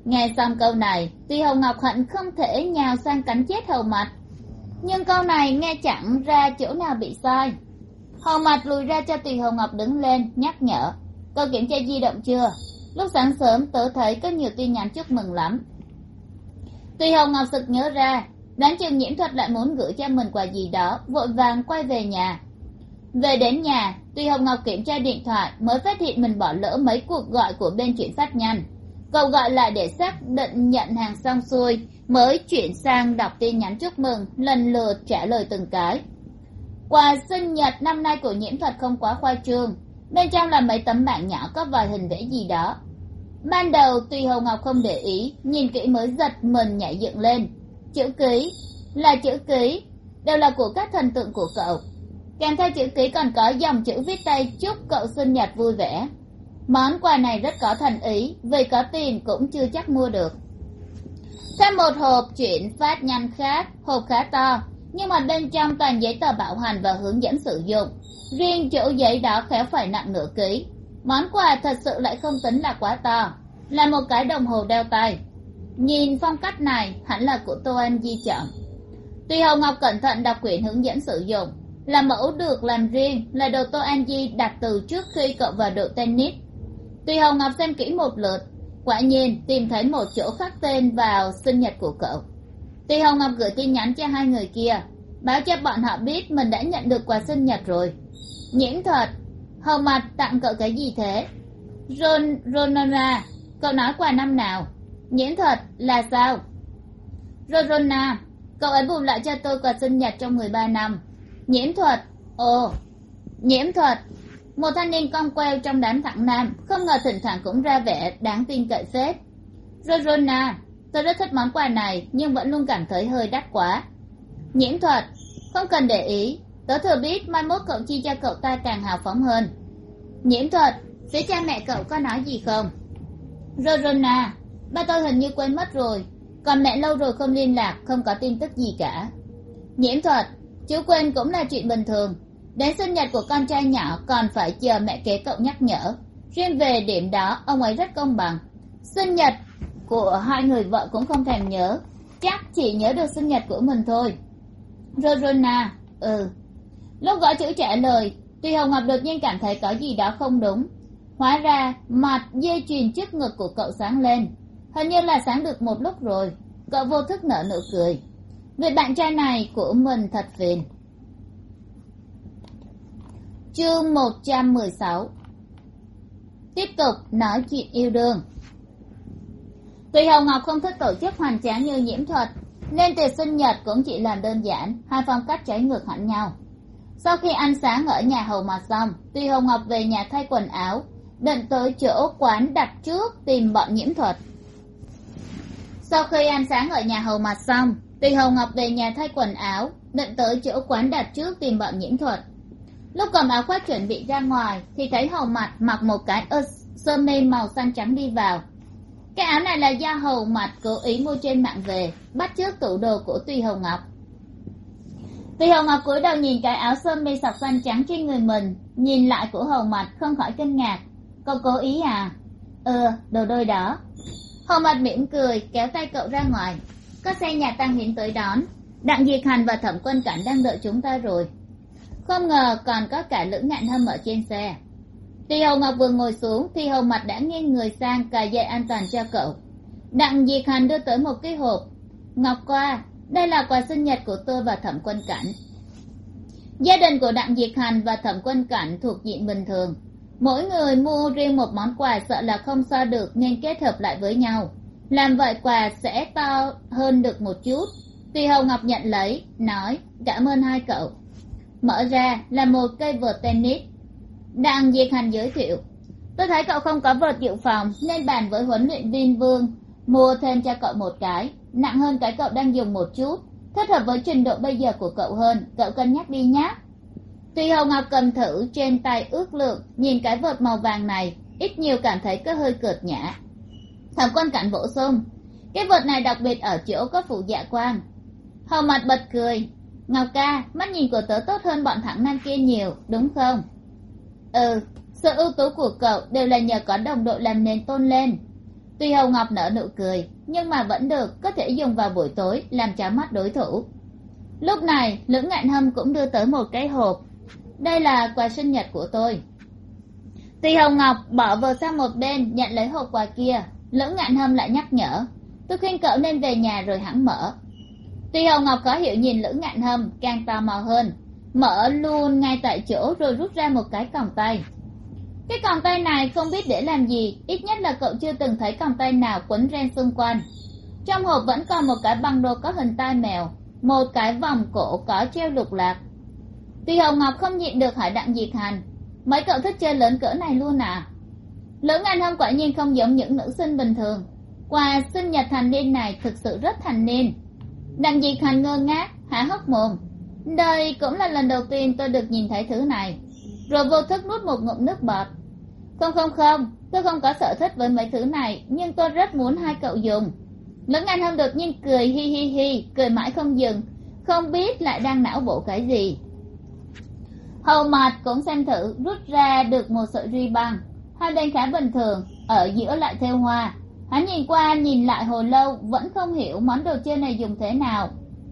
Nghe xong câu này tuy hầu ngọc hận không thể nhào sang cắn chết hầu mặt nhưng câu này nghe chẳng ra chỗ nào bị sai. Hồng Mạch lùi ra cho tùy Hồng ngọc đứng lên, nhắc nhở. Cậu kiểm tra di động chưa? Lúc sáng sớm, tớ thấy có nhiều tin nhắn chúc mừng lắm. Tùy Hồng ngọc sực nhớ ra, đoán chừng nhiễm thuật lại muốn gửi cho mình quà gì đó, vội vàng quay về nhà. Về đến nhà tuy hồng ngọc kiểm tra điện thoại, mới phát hiện mình bỏ lỡ mấy cuộc gọi của bên chuyển phát nhanh. Cậu gọi lại để xác định nhận hàng xong xuôi, mới chuyển sang đọc tin nhắn chúc mừng, lần lượt trả lời từng cái quà sinh nhật năm nay của nhiễm thuật không quá khoa trương, bên trong là mấy tấm bảng nhỏ có vài hình vẽ gì đó. Ban đầu, tùy hồng ngọc không để ý, nhìn kỹ mới giật mình nhảy dựng lên. Chữ ký, là chữ ký, đều là của các thần tượng của cậu. Kèm theo chữ ký còn có dòng chữ viết tay chúc cậu sinh nhật vui vẻ. Món quà này rất có thành ý, vì có tiền cũng chưa chắc mua được. Thêm một hộp chuyển phát nhanh khác, hộp khá to nhưng mà bên trong toàn giấy tờ bảo hành và hướng dẫn sử dụng. Riêng chỗ giấy đó khéo phải nặng nửa ký. Món quà thật sự lại không tính là quá to. Là một cái đồng hồ đeo tay. Nhìn phong cách này, hẳn là của tô anh di chọn. Tuy hồng ngọc cẩn thận đọc quyển hướng dẫn sử dụng. Là mẫu được làm riêng, là đồ tô an di đặt từ trước khi cậu vào đội tennis. Tuy hồng ngọc xem kỹ một lượt, quả nhiên tìm thấy một chỗ khắc tên vào sinh nhật của cậu tuy hồng ngọc gửi tin nhắn cho hai người kia, báo cho bọn họ biết mình đã nhận được quà sinh nhật rồi. Nhiễm thuật hầu mặt tặng cậu cái gì thế? Ron, ronona, cậu nói quà năm nào? Nhiễm thuật là sao? Rorona cậu ấy bù lại cho tôi quà sinh nhật trong mười ba năm. Nhiễm thuật ồ, nhiễm thuật một thanh niên cong queo trong đám thẳng nam, không ngờ thỉnh thoảng cũng ra vẻ đáng tin cậy phết. Rorona tôi rất thích món quà này, nhưng vẫn luôn cảm thấy hơi đắt quá. Nhiễm thuật, không cần để ý. Tớ thừa biết mai mốt cậu chi cho cậu ta càng hào phóng hơn. Nhiễm thuật, phía cha mẹ cậu có nói gì không? Rorona, ba tôi hình như quên mất rồi. Còn mẹ lâu rồi không liên lạc, không có tin tức gì cả. Nhiễm thuật, chú quên cũng là chuyện bình thường. Đến sinh nhật của con trai nhỏ còn phải chờ mẹ kế cậu nhắc nhở. Riêng về điểm đó, ông ấy rất công bằng. Sinh nhật của hai người vợ cũng không thèm nhớ. Chắc chỉ nhớ được sinh nhật của mình thôi. Rorona ừ. Lúc gõ chữ trả lời, tuy hồng ngọc đột nhiên cảm thấy có gì đó không đúng. Hóa ra, mặt dây chuyền trước ngực của cậu sáng lên. Hình như là sáng được một lúc rồi. Cậu vô thức nở nụ cười. Người bạn trai này của mình thật phiền. Chương một trăm mười sáu. Tiếp tục nói chuyện yêu đương tuy hồng ngọc không thích tổ chức hoành tráng như nhiễm thuật, nên tiệc sinh nhật cũng chỉ làm đơn giản, hai phong cách trái ngược hẳn nhau. Sau khi ăn sáng ở nhà hầu mặt xong tuy hồng ngọc về nhà thay quần áo, định tới chỗ quán đặt trước tìm bọn nhiễm thuật. Sau khi ăn sáng ở nhà hầu mặt xong tuy hồng ngọc về nhà thay quần áo, định tới chỗ quán đặt trước tìm bọn nhiễm thuật. Lúc cầm áo khoác chuẩn bị ra ngoài, thì thấy hầu mặt mặc một cái ơ sơ mi màu xanh trắng đi vào cái áo này là do hầu mặt cố ý mua trên mạng về, bắt chước tủ đồ của tuy hầu ngọc. Tuy hầu ngọc cúi đầu nhìn cái áo sơ mi sọc xanh trắng trên người mình, nhìn lại của hầu mặt không khỏi kinh ngạc. Cậu cố ý à? Ừ đồ đôi đó. Hầu mặt mỉm cười, kéo tay cậu ra ngoài. Có xe nhà tăng hiến tới đón. Đặng diệt hành và thẩm quân cảnh đang đợi chúng ta rồi. Không ngờ còn có cả lữ ngạn hâm ở trên xe tuy hầu ngọc vừa ngồi xuống, thì hầu mặt đã nghiêng người sang cài dây an toàn cho cậu. Đặng diệt hành đưa tới một cái hộp. Ngọc qua, đây là quà sinh nhật của tôi và thẩm quân cảnh. Gia đình của đặng diệt hành và thẩm quân cảnh thuộc diện bình thường. Mỗi người mua riêng một món quà sợ là không so được nên kết hợp lại với nhau. Làm vậy quà sẽ to hơn được một chút. Tùy hầu ngọc nhận lấy, nói, cảm ơn hai cậu. Mở ra là một cây vợt tennis đang diệt hành giới thiệu. Tôi thấy cậu không có vợt dự phòng, nên bàn với huấn luyện viên vương. Mua thêm cho cậu một cái, nặng hơn cái cậu đang dùng một chút. Thích hợp với trình độ bây giờ của cậu hơn, cậu cân nhắc đi nhé tuy hầu ngọc cầm thử, trên tay ước lượng, nhìn cái vợt màu vàng này, ít nhiều cảm thấy có hơi cợt nhã. Thẩm Quan cảnh bổ sung, cái vợt này đặc biệt ở chỗ có phụ dạ quang hầu mặt bật cười, ngọc ca, mắt nhìn của tớ tốt hơn bọn thẳng nam kia nhiều, đúng không? Ừ sự ưu tú của cậu đều là nhờ có đồng đội làm nền tôn lên. Tuy hầu ngọc nở nụ cười, nhưng mà vẫn được có thể dùng vào buổi tối làm cháo mắt đối thủ. Lúc này, lữ ngạn hâm cũng đưa tới một cái hộp. Đây là quà sinh nhật của tôi. Tuy hầu ngọc bỏ vờ sang một bên nhận lấy hộp quà kia, lữ ngạn hâm lại nhắc nhở, tôi khuyên cậu nên về nhà rồi hẳn mở. Tuy hầu ngọc có hiểu nhìn lữ ngạn hâm, càng tò mò hơn mở luôn ngay tại chỗ rồi rút ra một cái còng tay. Cái còng tay này không biết để làm gì, ít nhất là cậu chưa từng thấy còng tay nào quấn ren xung quanh. Trong hộp vẫn còn một cái băng đồ có hình tai mèo, một cái vòng cổ có treo lục lạc. Tuy hồng ngọc không nhịn được hỏi đặng diệt hành, mấy cậu thích chơi lớn cỡ này luôn à? Lữ ngàn hâm quả nhiên không giống những nữ sinh bình thường. Quà sinh nhật thành niên này thực sự rất thành niên. Đặng diệt hành ngơ ngác, há hốc mồm đây cũng là lần đầu tiên tôi được nhìn thấy thứ này. Rồi vô thức nuốt một ngụm nước bọt. Không không không, tôi không có sở thích với mấy thứ này, nhưng tôi rất muốn hai cậu dùng. Lữ ngàn hâm đột nhiên cười hi hi hi, cười mãi không dừng, không biết lại đang não bộ cái gì. Hầu mặt cũng xem thử, rút ra được một sợi ruy băng. Hai bên khá bình thường, ở giữa lại theo hoa. Hắn nhìn qua, nhìn lại hồi lâu, vẫn không hiểu món đồ chơi này dùng thế nào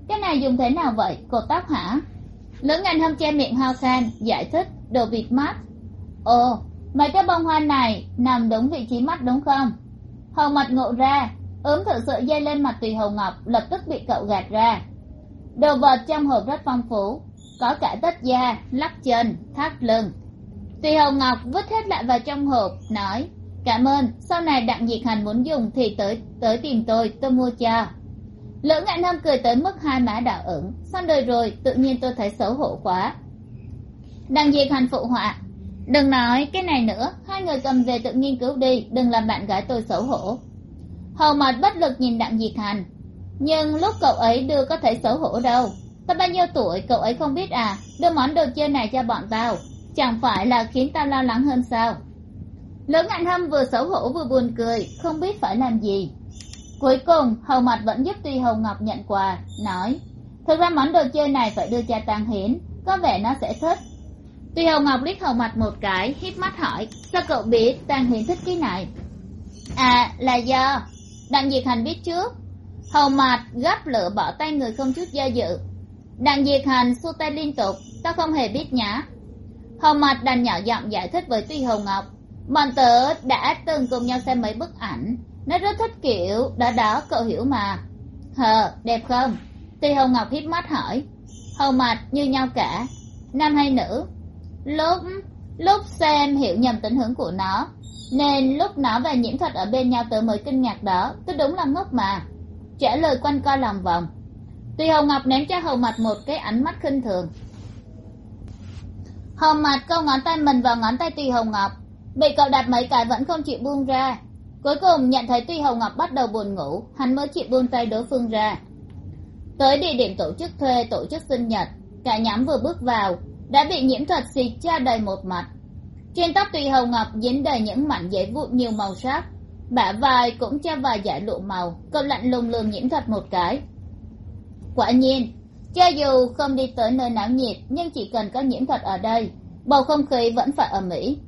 cái này dùng thế nào vậy cột tóc hả? Lữ ngành hâm che miệng hao khan, giải thích, đồ bịt mắt. Ồ, mấy cái bông hoa này nằm đúng vị trí mắt đúng không? Hầu mặt ngộ ra, ướm thử sợi dây lên mặt tùy hầu ngọc, lập tức bị cậu gạt ra. Đồ vật trong hộp rất phong phú, có cả tất da, lắc chân, thắt lưng. Tùy hầu ngọc vứt hết lại vào trong hộp, nói, cảm ơn, sau này đặng diệt hành muốn dùng thì tới tới tìm tôi tôi mua cho lữ ngạn hâm cười tới mức hai má đỏ ửng. Xong đời rồi, tự nhiên tôi thấy xấu hổ quá. Đằng diệt hành phụ họa, đừng nói cái này nữa, hai người cầm về tự nghiên cứu đi, đừng làm bạn gái tôi xấu hổ. Hầu mặt bất lực nhìn đặng diệt hành nhưng lúc cậu ấy đưa có thể xấu hổ đâu. Ta bao nhiêu tuổi, cậu ấy không biết à? Đưa món đồ chơi này cho bọn tao, chẳng phải là khiến tao lo lắng hơn sao? Lữ ngạn hâm vừa xấu hổ vừa buồn cười, không biết phải làm gì cuối cùng, hầu mặt vẫn giúp tuy hầu ngọc nhận quà, nói, thực ra món đồ chơi này phải đưa cha tăng hiến, có vẻ nó sẽ thích. Tuy hầu ngọc liếc hầu mặt một cái, híp mắt hỏi, sao cậu biết tăng hiến thích cái này? À là do đặng diệt hành biết trước. Hầu mặt gấp lửa bỏ tay người không chút do dự. Đặng diệt hành, xua tay liên tục ta không hề biết nhá. Hầu mặt đành nhỏ giọng giải thích với tuy hầu ngọc, bọn tớ đã từng cùng nhau xem mấy bức ảnh nó rất thích kiểu, đó đó, cậu hiểu mà. Hờ, đẹp không? Tuy Hồng ngọc híp mắt hỏi. Hầu mặt như nhau cả. Nam hay nữ? Lúc lúc xem hiểu nhầm tình hướng của nó, nên lúc nó và nhiễm thuật ở bên nhau tớ mới kinh ngạc đó tôi đúng là ngốc mà. Trả lời quanh co lòng vòng. Tuy hầu ngọc ném cho hầu mặt một cái ánh mắt khinh thường. Hầu mặt câu ngón tay mình vào ngón tay tùy hầu ngọc. Bị cậu đặt mấy cái vẫn không chịu buông ra cuối cùng nhận thấy tuy hầu ngọc bắt đầu buồn ngủ, hắn mới chịu buông tay đối phương ra. Tới địa điểm tổ chức thuê, tổ chức sinh nhật, cả nhóm vừa bước vào, đã bị nhiễm thuật xịt cha đầy một mặt. Trên tóc tùy hầu ngọc dính đầy những mảnh giấy vụn nhiều màu sắc, bả vai cũng cho vài dải lụa màu cậu lạnh lùng lường nhiễm thuật một cái. Quả nhiên, cho dù không đi tới nơi náo nhiệt, nhưng chỉ cần có nhiễm thuật ở đây, bầu không khí vẫn phải ở mỹ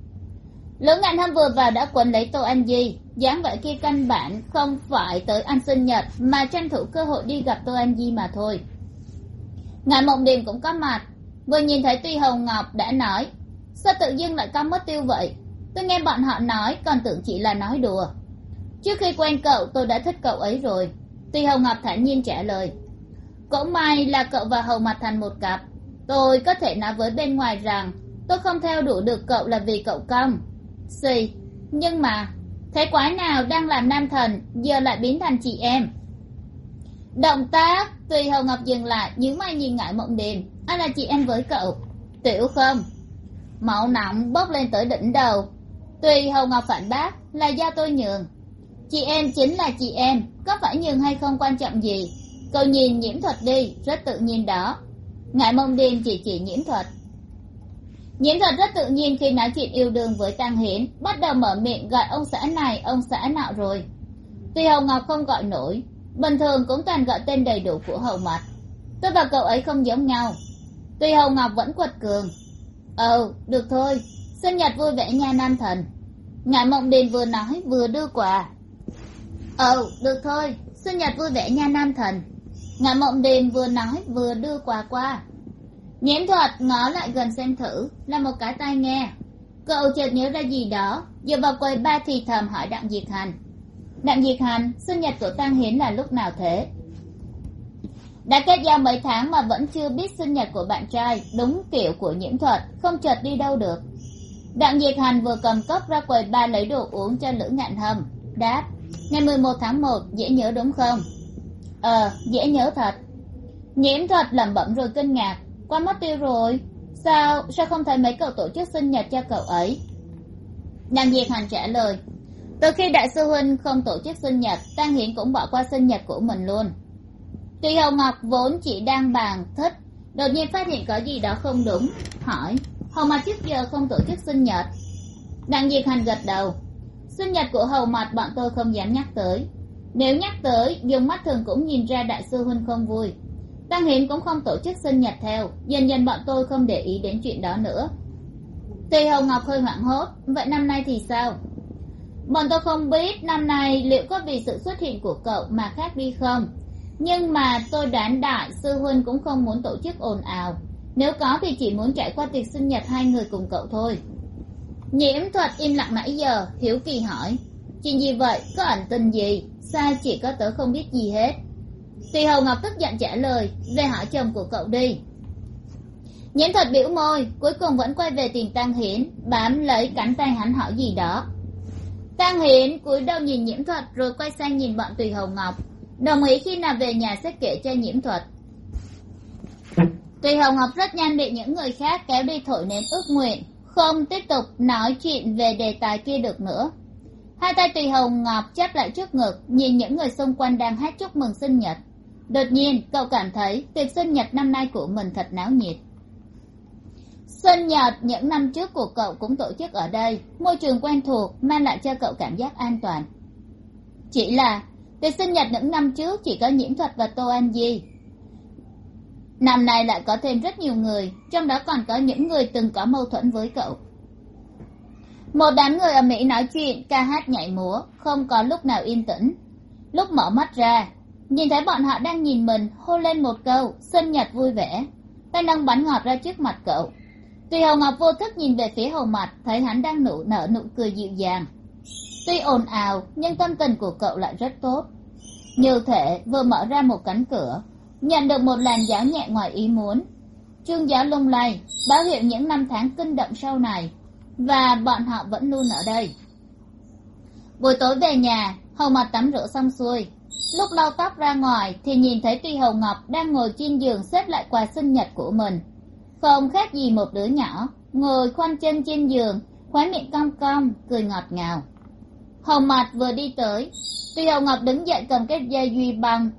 lữ ngạn hâm vừa vào đã quấn lấy tô anh di dáng vẻ kia căn bản không phải tới ăn sinh nhật, mà tranh thủ cơ hội đi gặp tô anh di mà thôi. Ngài mộng điềm cũng có mặt. Vừa nhìn thấy tuy hồng ngọc đã nói, sao tự dưng lại có mất tiêu vậy? Tôi nghe bọn họ nói, còn tưởng chỉ là nói đùa. Trước khi quen cậu, tôi đã thích cậu ấy rồi. Tuy hồng ngọc thản nhiên trả lời, cũng may là cậu và hầu mặt thành một cặp. Tôi có thể nói với bên ngoài rằng, tôi không theo đuổi được cậu là vì cậu công xì, nhưng mà thế quái nào đang làm nam thần, giờ lại biến thành chị em? Động tác, tùy hầu ngọc dừng lại, nhíu mày nhìn ngại mộng điềm anh là chị em với cậu. Tiểu không? Mẫu nóng bốc lên tới đỉnh đầu. Tùy hầu ngọc phản bác, là do tôi nhường. Chị em chính là chị em, có phải nhường hay không quan trọng gì? Cậu nhìn nhiễm thuật đi, rất tự nhiên đó. Ngại mộng điềm chỉ chỉ nhiễm thuật nhiễm thuật rất tự nhiên khi nói chuyện yêu đương với tăng hiến bắt đầu mở miệng gọi ông xã này, ông xã nạo rồi. Tuy Hồng ngọc không gọi nổi, bình thường cũng toàn gọi tên đầy đủ của hầu mặt tôi và cậu ấy không giống nhau. Tuy Hồng ngọc vẫn quật cường. Ờ được thôi, sinh nhật vui vẻ nha nam thần. Ngài mộng điền vừa nói, vừa đưa quà. Ờ được thôi, sinh nhật vui vẻ nha nam thần. Ngài mộng điền vừa nói, vừa đưa quà qua nhiễm thuật ngó lại gần xem thử, là một cái tai nghe. Cậu chợt nhớ ra gì đó dựa vào quầy ba thì thầm hỏi đặng diệt hành. Đặng diệt hành, sinh nhật của tăng hiến là lúc nào thế? Đã kết giao mấy tháng mà vẫn chưa biết sinh nhật của bạn trai, đúng kiểu của nhiễm thuật, không chợt đi đâu được. Đặng diệt hành vừa cầm cốc ra quầy ba lấy đồ uống cho lữ ngạn hầm. đáp, ngày mười một tháng một, dễ nhớ đúng không? Ờ dễ nhớ thật. Nhiễm thuật lẩm bẩm rồi kinh ngạc qua mất tiêu rồi. Sao sao không thấy mấy cậu tổ chức sinh nhật cho cậu ấy? Đặng diệt hành trả lời, từ khi đại sư huynh không tổ chức sinh nhật tăng hiển cũng bỏ qua sinh nhật của mình luôn. Tuy Hồng ngọc vốn chỉ đang bàn thích, đột nhiên phát hiện có gì đó không đúng, hỏi, hầu mặt trước giờ không tổ chức sinh nhật? Đặng diệt hành gật đầu, sinh nhật của hầu mặt bọn tôi không dám nhắc tới. Nếu nhắc tới, dùng mắt thường cũng nhìn ra đại sư huynh không vui tăng Hiến cũng không tổ chức sinh nhật theo, dần dần bọn tôi không để ý đến chuyện đó nữa. Tùy Hồng ngọc hơi hoảng hốt, vậy năm nay thì sao? Bọn tôi không biết năm nay liệu có vì sự xuất hiện của cậu mà khác đi không. Nhưng mà tôi đoán đại sư huynh cũng không muốn tổ chức ồn ào. Nếu có thì chỉ muốn trải qua tiệc sinh nhật hai người cùng cậu thôi. Nhiễm thuật im lặng nãy giờ, hiếu kỳ hỏi, chuyện gì vậy? Có ẩn tình gì? Sao chỉ có tớ không biết gì hết? Tùy hầu ngọc tức giận trả lời, về hỏi chồng của cậu đi. Nhiễm thuật biểu môi, cuối cùng vẫn quay về tìm tăng hiến bám lấy cánh tay hắn hỏi gì đó. Tăng hiến cúi đầu nhìn nhiễm thuật rồi quay sang nhìn bọn tùy hầu ngọc, đồng ý khi nào về nhà sẽ kể cho nhiễm thuật. Tùy hồng ngọc rất nhanh bị những người khác kéo đi thổi nến ước nguyện, không tiếp tục nói chuyện về đề tài kia được nữa. Hai tay tùy hồng ngọc chắp lại trước ngực, nhìn những người xung quanh đang hát chúc mừng sinh nhật đột nhiên, cậu cảm thấy tiệc sinh nhật năm nay của mình thật náo nhiệt. Sinh nhật những năm trước của cậu cũng tổ chức ở đây, môi trường quen thuộc, mang lại cho cậu cảm giác an toàn. Chỉ là tiệc sinh nhật những năm trước chỉ có nhiễm thuật và tô an di năm nay lại có thêm rất nhiều người, trong đó còn có những người từng có mâu thuẫn với cậu. Một đám người ở mỹ nói chuyện, ca hát nhảy múa, không có lúc nào yên tĩnh. Lúc mở mắt ra nhìn thấy bọn họ đang nhìn mình, hô lên một câu sinh nhật vui vẻ. Tay nâng bánh ngọt ra trước mặt cậu. Tuy hầu ngọc vô thức nhìn về phía hầu mặt, thấy hắn đang nụ nở nụ cười dịu dàng. Tuy ồn ào, nhưng tâm tình của cậu lại rất tốt. Như thể vừa mở ra một cánh cửa, nhận được một làn gió nhẹ ngoài ý muốn. Chuông gió lung lay, báo hiệu những năm tháng kinh động sau này, và bọn họ vẫn luôn ở đây. Buổi tối về nhà hầu mặt tắm rửa xong xuôi lúc lau tóc ra ngoài thì nhìn thấy tuy hầu ngọc đang ngồi trên giường xếp lại quà sinh nhật của mình. Không khác gì một đứa nhỏ, ngồi khoanh chân trên giường, khóe miệng cong cong, cười ngọt ngào. Hồng mặt vừa đi tới, tuy hầu ngọc đứng dậy cầm cái dây duy băng,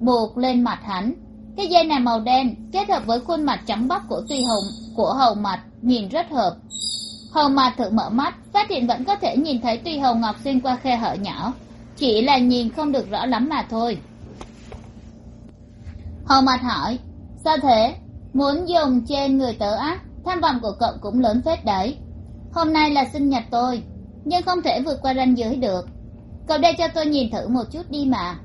buộc lên mặt hắn. Cái dây này màu đen, kết hợp với khuôn mặt trắng bóc của tuy hồng của hầu mặt nhìn rất hợp. Hầu mặt thử mở mắt, phát hiện vẫn có thể nhìn thấy tuy hầu ngọc xuyên qua khe hở nhỏ chỉ là nhìn không được rõ lắm mà thôi. Hồ mặt hỏi, sao thế? Muốn dùng trên người tớ á, tham vọng của cậu cũng lớn phết đấy. Hôm nay là sinh nhật tôi, nhưng không thể vượt qua ranh giới được. Cậu đây cho tôi nhìn thử một chút đi mà.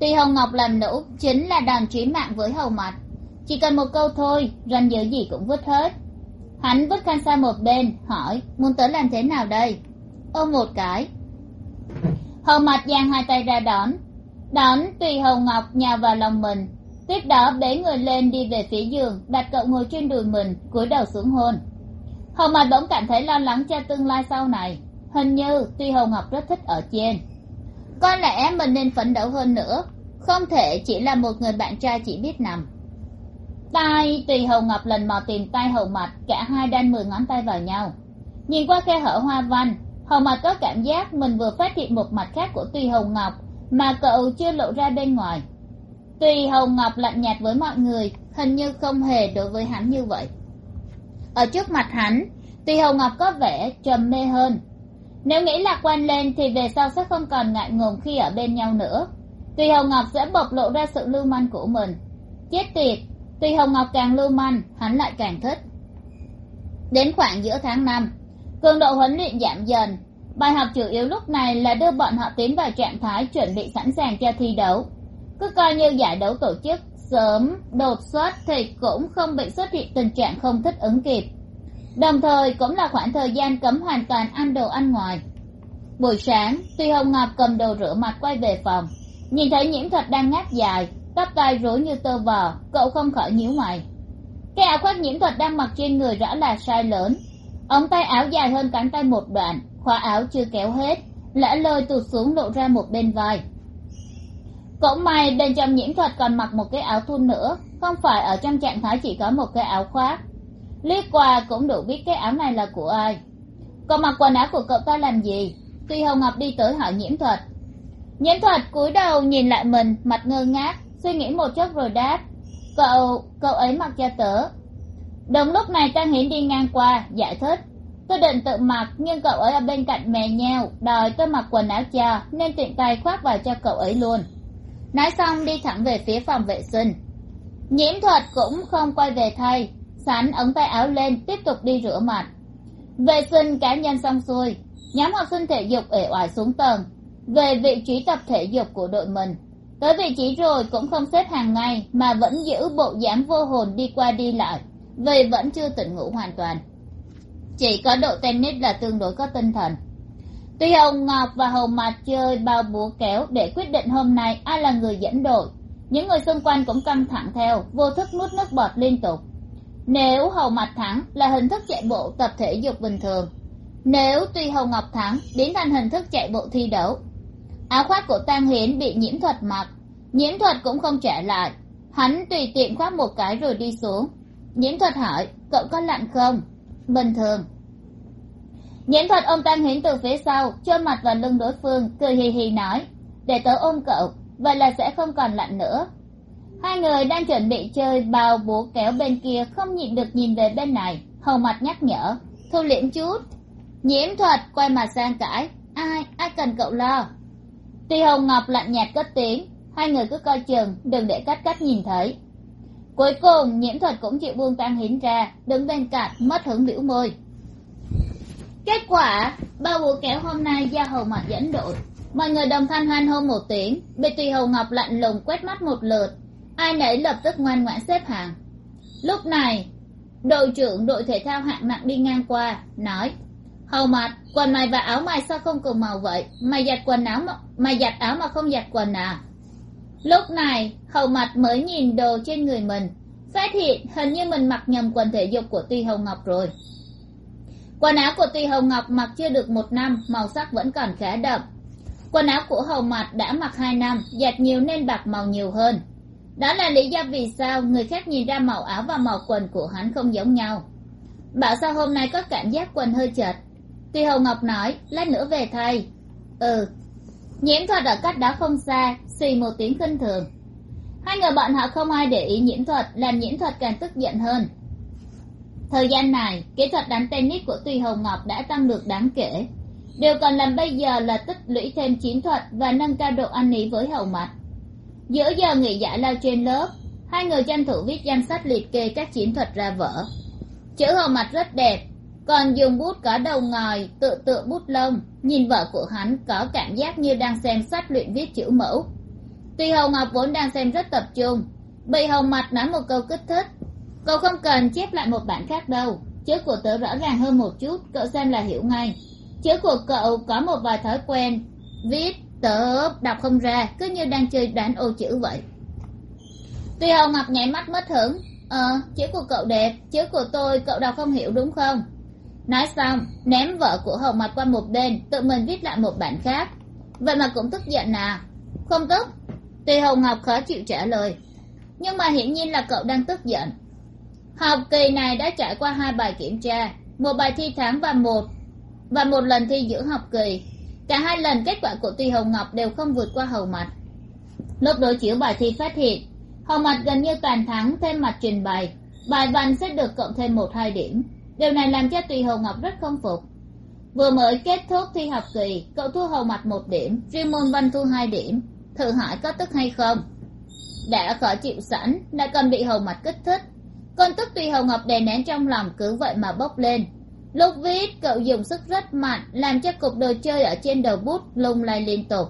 Tuy hồng ngọc làm nữ chính là đòn trí mạng với hầu mặt chỉ cần một câu thôi, ranh giới gì cũng vứt hết. Hắn vứt khăn sang một bên, hỏi, muốn tớ làm thế nào đây? Ôm một cái hầu mặt giang hai tay ra đón. Đón, tùy hầu ngọc nhào vào lòng mình. Tiếp đó, bế người lên đi về phía giường, đặt cậu ngồi trên đùi mình, cúi đầu xuống hôn. Hầu mặt bỗng cảm thấy lo lắng cho tương lai sau này. Hình như, tuy hầu ngọc rất thích ở trên. Có lẽ mình nên phấn đấu hơn nữa. Không thể chỉ là một người bạn trai chỉ biết nằm. Tay, tùy hầu ngọc lần mò tìm tay hầu mặt cả hai đan mười ngón tay vào nhau. Nhìn qua khe hở hoa văn hầu mặt có cảm giác mình vừa phát hiện một mặt khác của tùy Hồng ngọc, mà cậu chưa lộ ra bên ngoài. Tùy Hồng ngọc lạnh nhạt với mọi người, hình như không hề đối với hắn như vậy. Ở trước mặt hắn, tùy Hồng ngọc có vẻ trầm mê hơn. Nếu nghĩ lạc quan lên thì về sau sẽ không còn ngại ngùng khi ở bên nhau nữa. Tùy hồng ngọc sẽ bộc lộ ra sự lưu manh của mình. Chết tiệt, tùy hồng ngọc càng lưu manh, hắn lại càng thích. Đến khoảng giữa tháng năm cường độ huấn luyện giảm dần. Bài học chủ yếu lúc này là đưa bọn họ tiến vào trạng thái chuẩn bị sẵn sàng cho thi đấu. Cứ coi như giải đấu tổ chức, sớm, đột xuất thì cũng không bị xuất hiện tình trạng không thích ứng kịp. Đồng thời cũng là khoảng thời gian cấm hoàn toàn ăn đồ ăn ngoài. Buổi sáng, tuy hồng ngọc cầm đồ rửa mặt quay về phòng. Nhìn thấy nhiễm thuật đang ngáp dài, tóc tai rối như tơ vò, cậu không khỏi nhíu mày. Cái áo khoác nhiễm thuật đang mặc trên người rõ là sai lớn ống tay áo dài hơn cánh tay một đoạn, khóa áo chưa kéo hết lã lơi tụt xuống lộ ra một bên vai. Cũng may bên trong nhiễm thuật còn mặc một cái áo thun nữa, không phải ở trong trạng thái chỉ có một cái áo khoác. Liếc qua cũng đủ biết cái áo này là của ai. Cậu mặc quần áo của cậu ta làm gì? Tuy hồng ngọc đi tới hỏi nhiễm thuật. Nhiễm thuật cúi đầu nhìn lại mình, mặt ngơ ngác, suy nghĩ một chút rồi đáp. Cậu cậu ấy mặc cho tớ đồng lúc này trang hiến đi ngang qua dạ giải thích tôi định tự mặc, nhưng cậu ấy ở bên cạnh mè nheo, đòi tôi mặc quần áo cho, nên tiện tay khoác vào cho cậu ấy luôn. Nói xong, đi thẳng về phía phòng vệ sinh. Nhiễm thuật cũng không quay về thay sắn ống tay áo lên, tiếp tục đi rửa mặt. Vệ sinh cá nhân xong xuôi, nhóm học sinh thể dục ể oải xuống tầng. Về vị trí tập thể dục của đội mình, tới vị trí rồi cũng không xếp hàng ngày mà vẫn giữ bộ dáng vô hồn đi qua đi lại vì vẫn chưa tỉnh ngủ hoàn toàn. Chỉ có độ tennis là tương đối có tinh thần. Tuy hồng ngọc và hầu mặt chơi bao búa kéo để quyết định hôm nay ai là người dẫn đội, những người xung quanh cũng căng thẳng theo, vô thức nuốt nước bọt liên tục. Nếu hầu mặt thắng là hình thức chạy bộ tập thể dục bình thường. Nếu tuy hầu ngọc thắng, biến thành hình thức chạy bộ thi đấu. Áo khoác của tang hiến bị nhiễm thuật mặc nhiễm thuật cũng không trả lại. Hắn tùy tiện khoác một cái rồi đi xuống nhiễm thuật hỏi, cậu có lặn không? Bình thường. Nhiễm thuật ôm tăng hiến từ phía sau, chôn mặt vào lưng đối phương, cười hì hì nói, để tớ ôm cậu, vậy là sẽ không còn lặn nữa. Hai người đang chuẩn bị chơi bao bố kéo bên kia không nhịn được nhìn về bên này, hầu mặt nhắc nhở, thu liễm chút. Nhiễm thuật quay mặt sang cãi, ai ai cần cậu lo? Tuy hồng ngọc lạnh nhạt cất tiếng, hai người cứ coi chừng, đừng để cách cách nhìn thấy cuối cùng nhiễm thuật cũng chịu buông tang hiến ra đứng bên cạnh mất hứng biểu môi. Kết quả ba vụ kéo hôm nay do hầu mặt dẫn đội. Mọi người đồng thanh hoan hô một tiếng bị tùy hầu ngọc lạnh lùng quét mắt một lượt. Ai nấy lập tức ngoan ngoãn xếp hàng. Lúc này đội trưởng đội thể thao hạng nặng đi ngang qua nói hầu mặt quần mày và áo mày sao không cùng màu vậy? Mày giặt quần áo mà, mày giặt áo mà không giặt quần à? Lúc này hầu mặt mới nhìn đồ trên người mình, phát hiện hình như mình mặc nhầm quần thể dục của tuy hồng ngọc rồi. Quần áo của tuy hồng ngọc mặc chưa được một năm, màu sắc vẫn còn khá đậm. Quần áo của hầu mặt đã mặc hai năm giặt nhiều nên bạc màu nhiều hơn. Đó là lý do vì sao người khác nhìn ra màu áo và màu quần của hắn không giống nhau. Bảo sao hôm nay có cảm giác quần hơi chật? Tuy hồng ngọc nói, lát nữa về thay. Ừ nhiễm thuật ở cách đó không xa xì một tiếng khinh thường. Hai người bọn họ không ai để ý nhiễm thuật, làm nhiễm thuật càng tức giận hơn. Thời gian này, kỹ thuật đánh tennis của tuy hồng ngọc đã tăng được đáng kể. Điều cần làm bây giờ là tích lũy thêm chiến thuật và nâng cao độ ăn ý với hầu mặt. Giữa giờ nghỉ giải lao trên lớp, hai người tranh thủ viết danh sách liệt kê các chiến thuật ra vở. Chữ hầu mặt rất đẹp, còn dùng bút có đầu ngòi, tự tự bút lông, nhìn vợ của hắn có cảm giác như đang xem sách luyện viết chữ mẫu tuy hầu ngọc vốn đang xem rất tập trung, bị hầu mặt nói một câu kích thích. Cậu không cần chép lại một bản khác đâu. Chữ của tớ rõ ràng hơn một chút, cậu xem là hiểu ngay. Chữ của cậu có một vài thói quen. Viết, tớ, đọc không ra, cứ như đang chơi đoán ô chữ vậy. Tuy hầu ngọc nháy mắt mất hứng. Ờ chữ của cậu đẹp, chữ của tôi cậu đọc không hiểu đúng không? Nói xong, ném vợ của hầu mặt qua một bên, tự mình viết lại một bản khác. Vậy mà cũng tức giận à? Không tức tuy Hồng ngọc khó chịu trả lời, nhưng mà hiển nhiên là cậu đang tức giận. Học kỳ này đã trải qua hai bài kiểm tra, một bài thi tháng và một và một lần thi giữa học kỳ. Cả hai lần kết quả của tuy hồng ngọc đều không vượt qua hầu mặt. Lúc đối chiếu bài thi phát hiện, hầu mặt gần như toàn thắng thêm mặt trình bày. Bài văn sẽ được cộng thêm một hai điểm. Điều này làm cho tùy hầu ngọc rất không phục. Vừa mới kết thúc thi học kỳ, cậu thua hầu mặt một điểm, riêng môn văn thu hai điểm thử hỏi có tức hay không. Đã khó chịu sẵn lại còn bị hầu mặt kích thích. Con tức tùy hầu ngọc đè nén trong lòng cứ vậy mà bốc lên. Lúc viết, cậu dùng sức rất mạnh, làm cho cục đồ chơi ở trên đầu bút lung lay liên tục.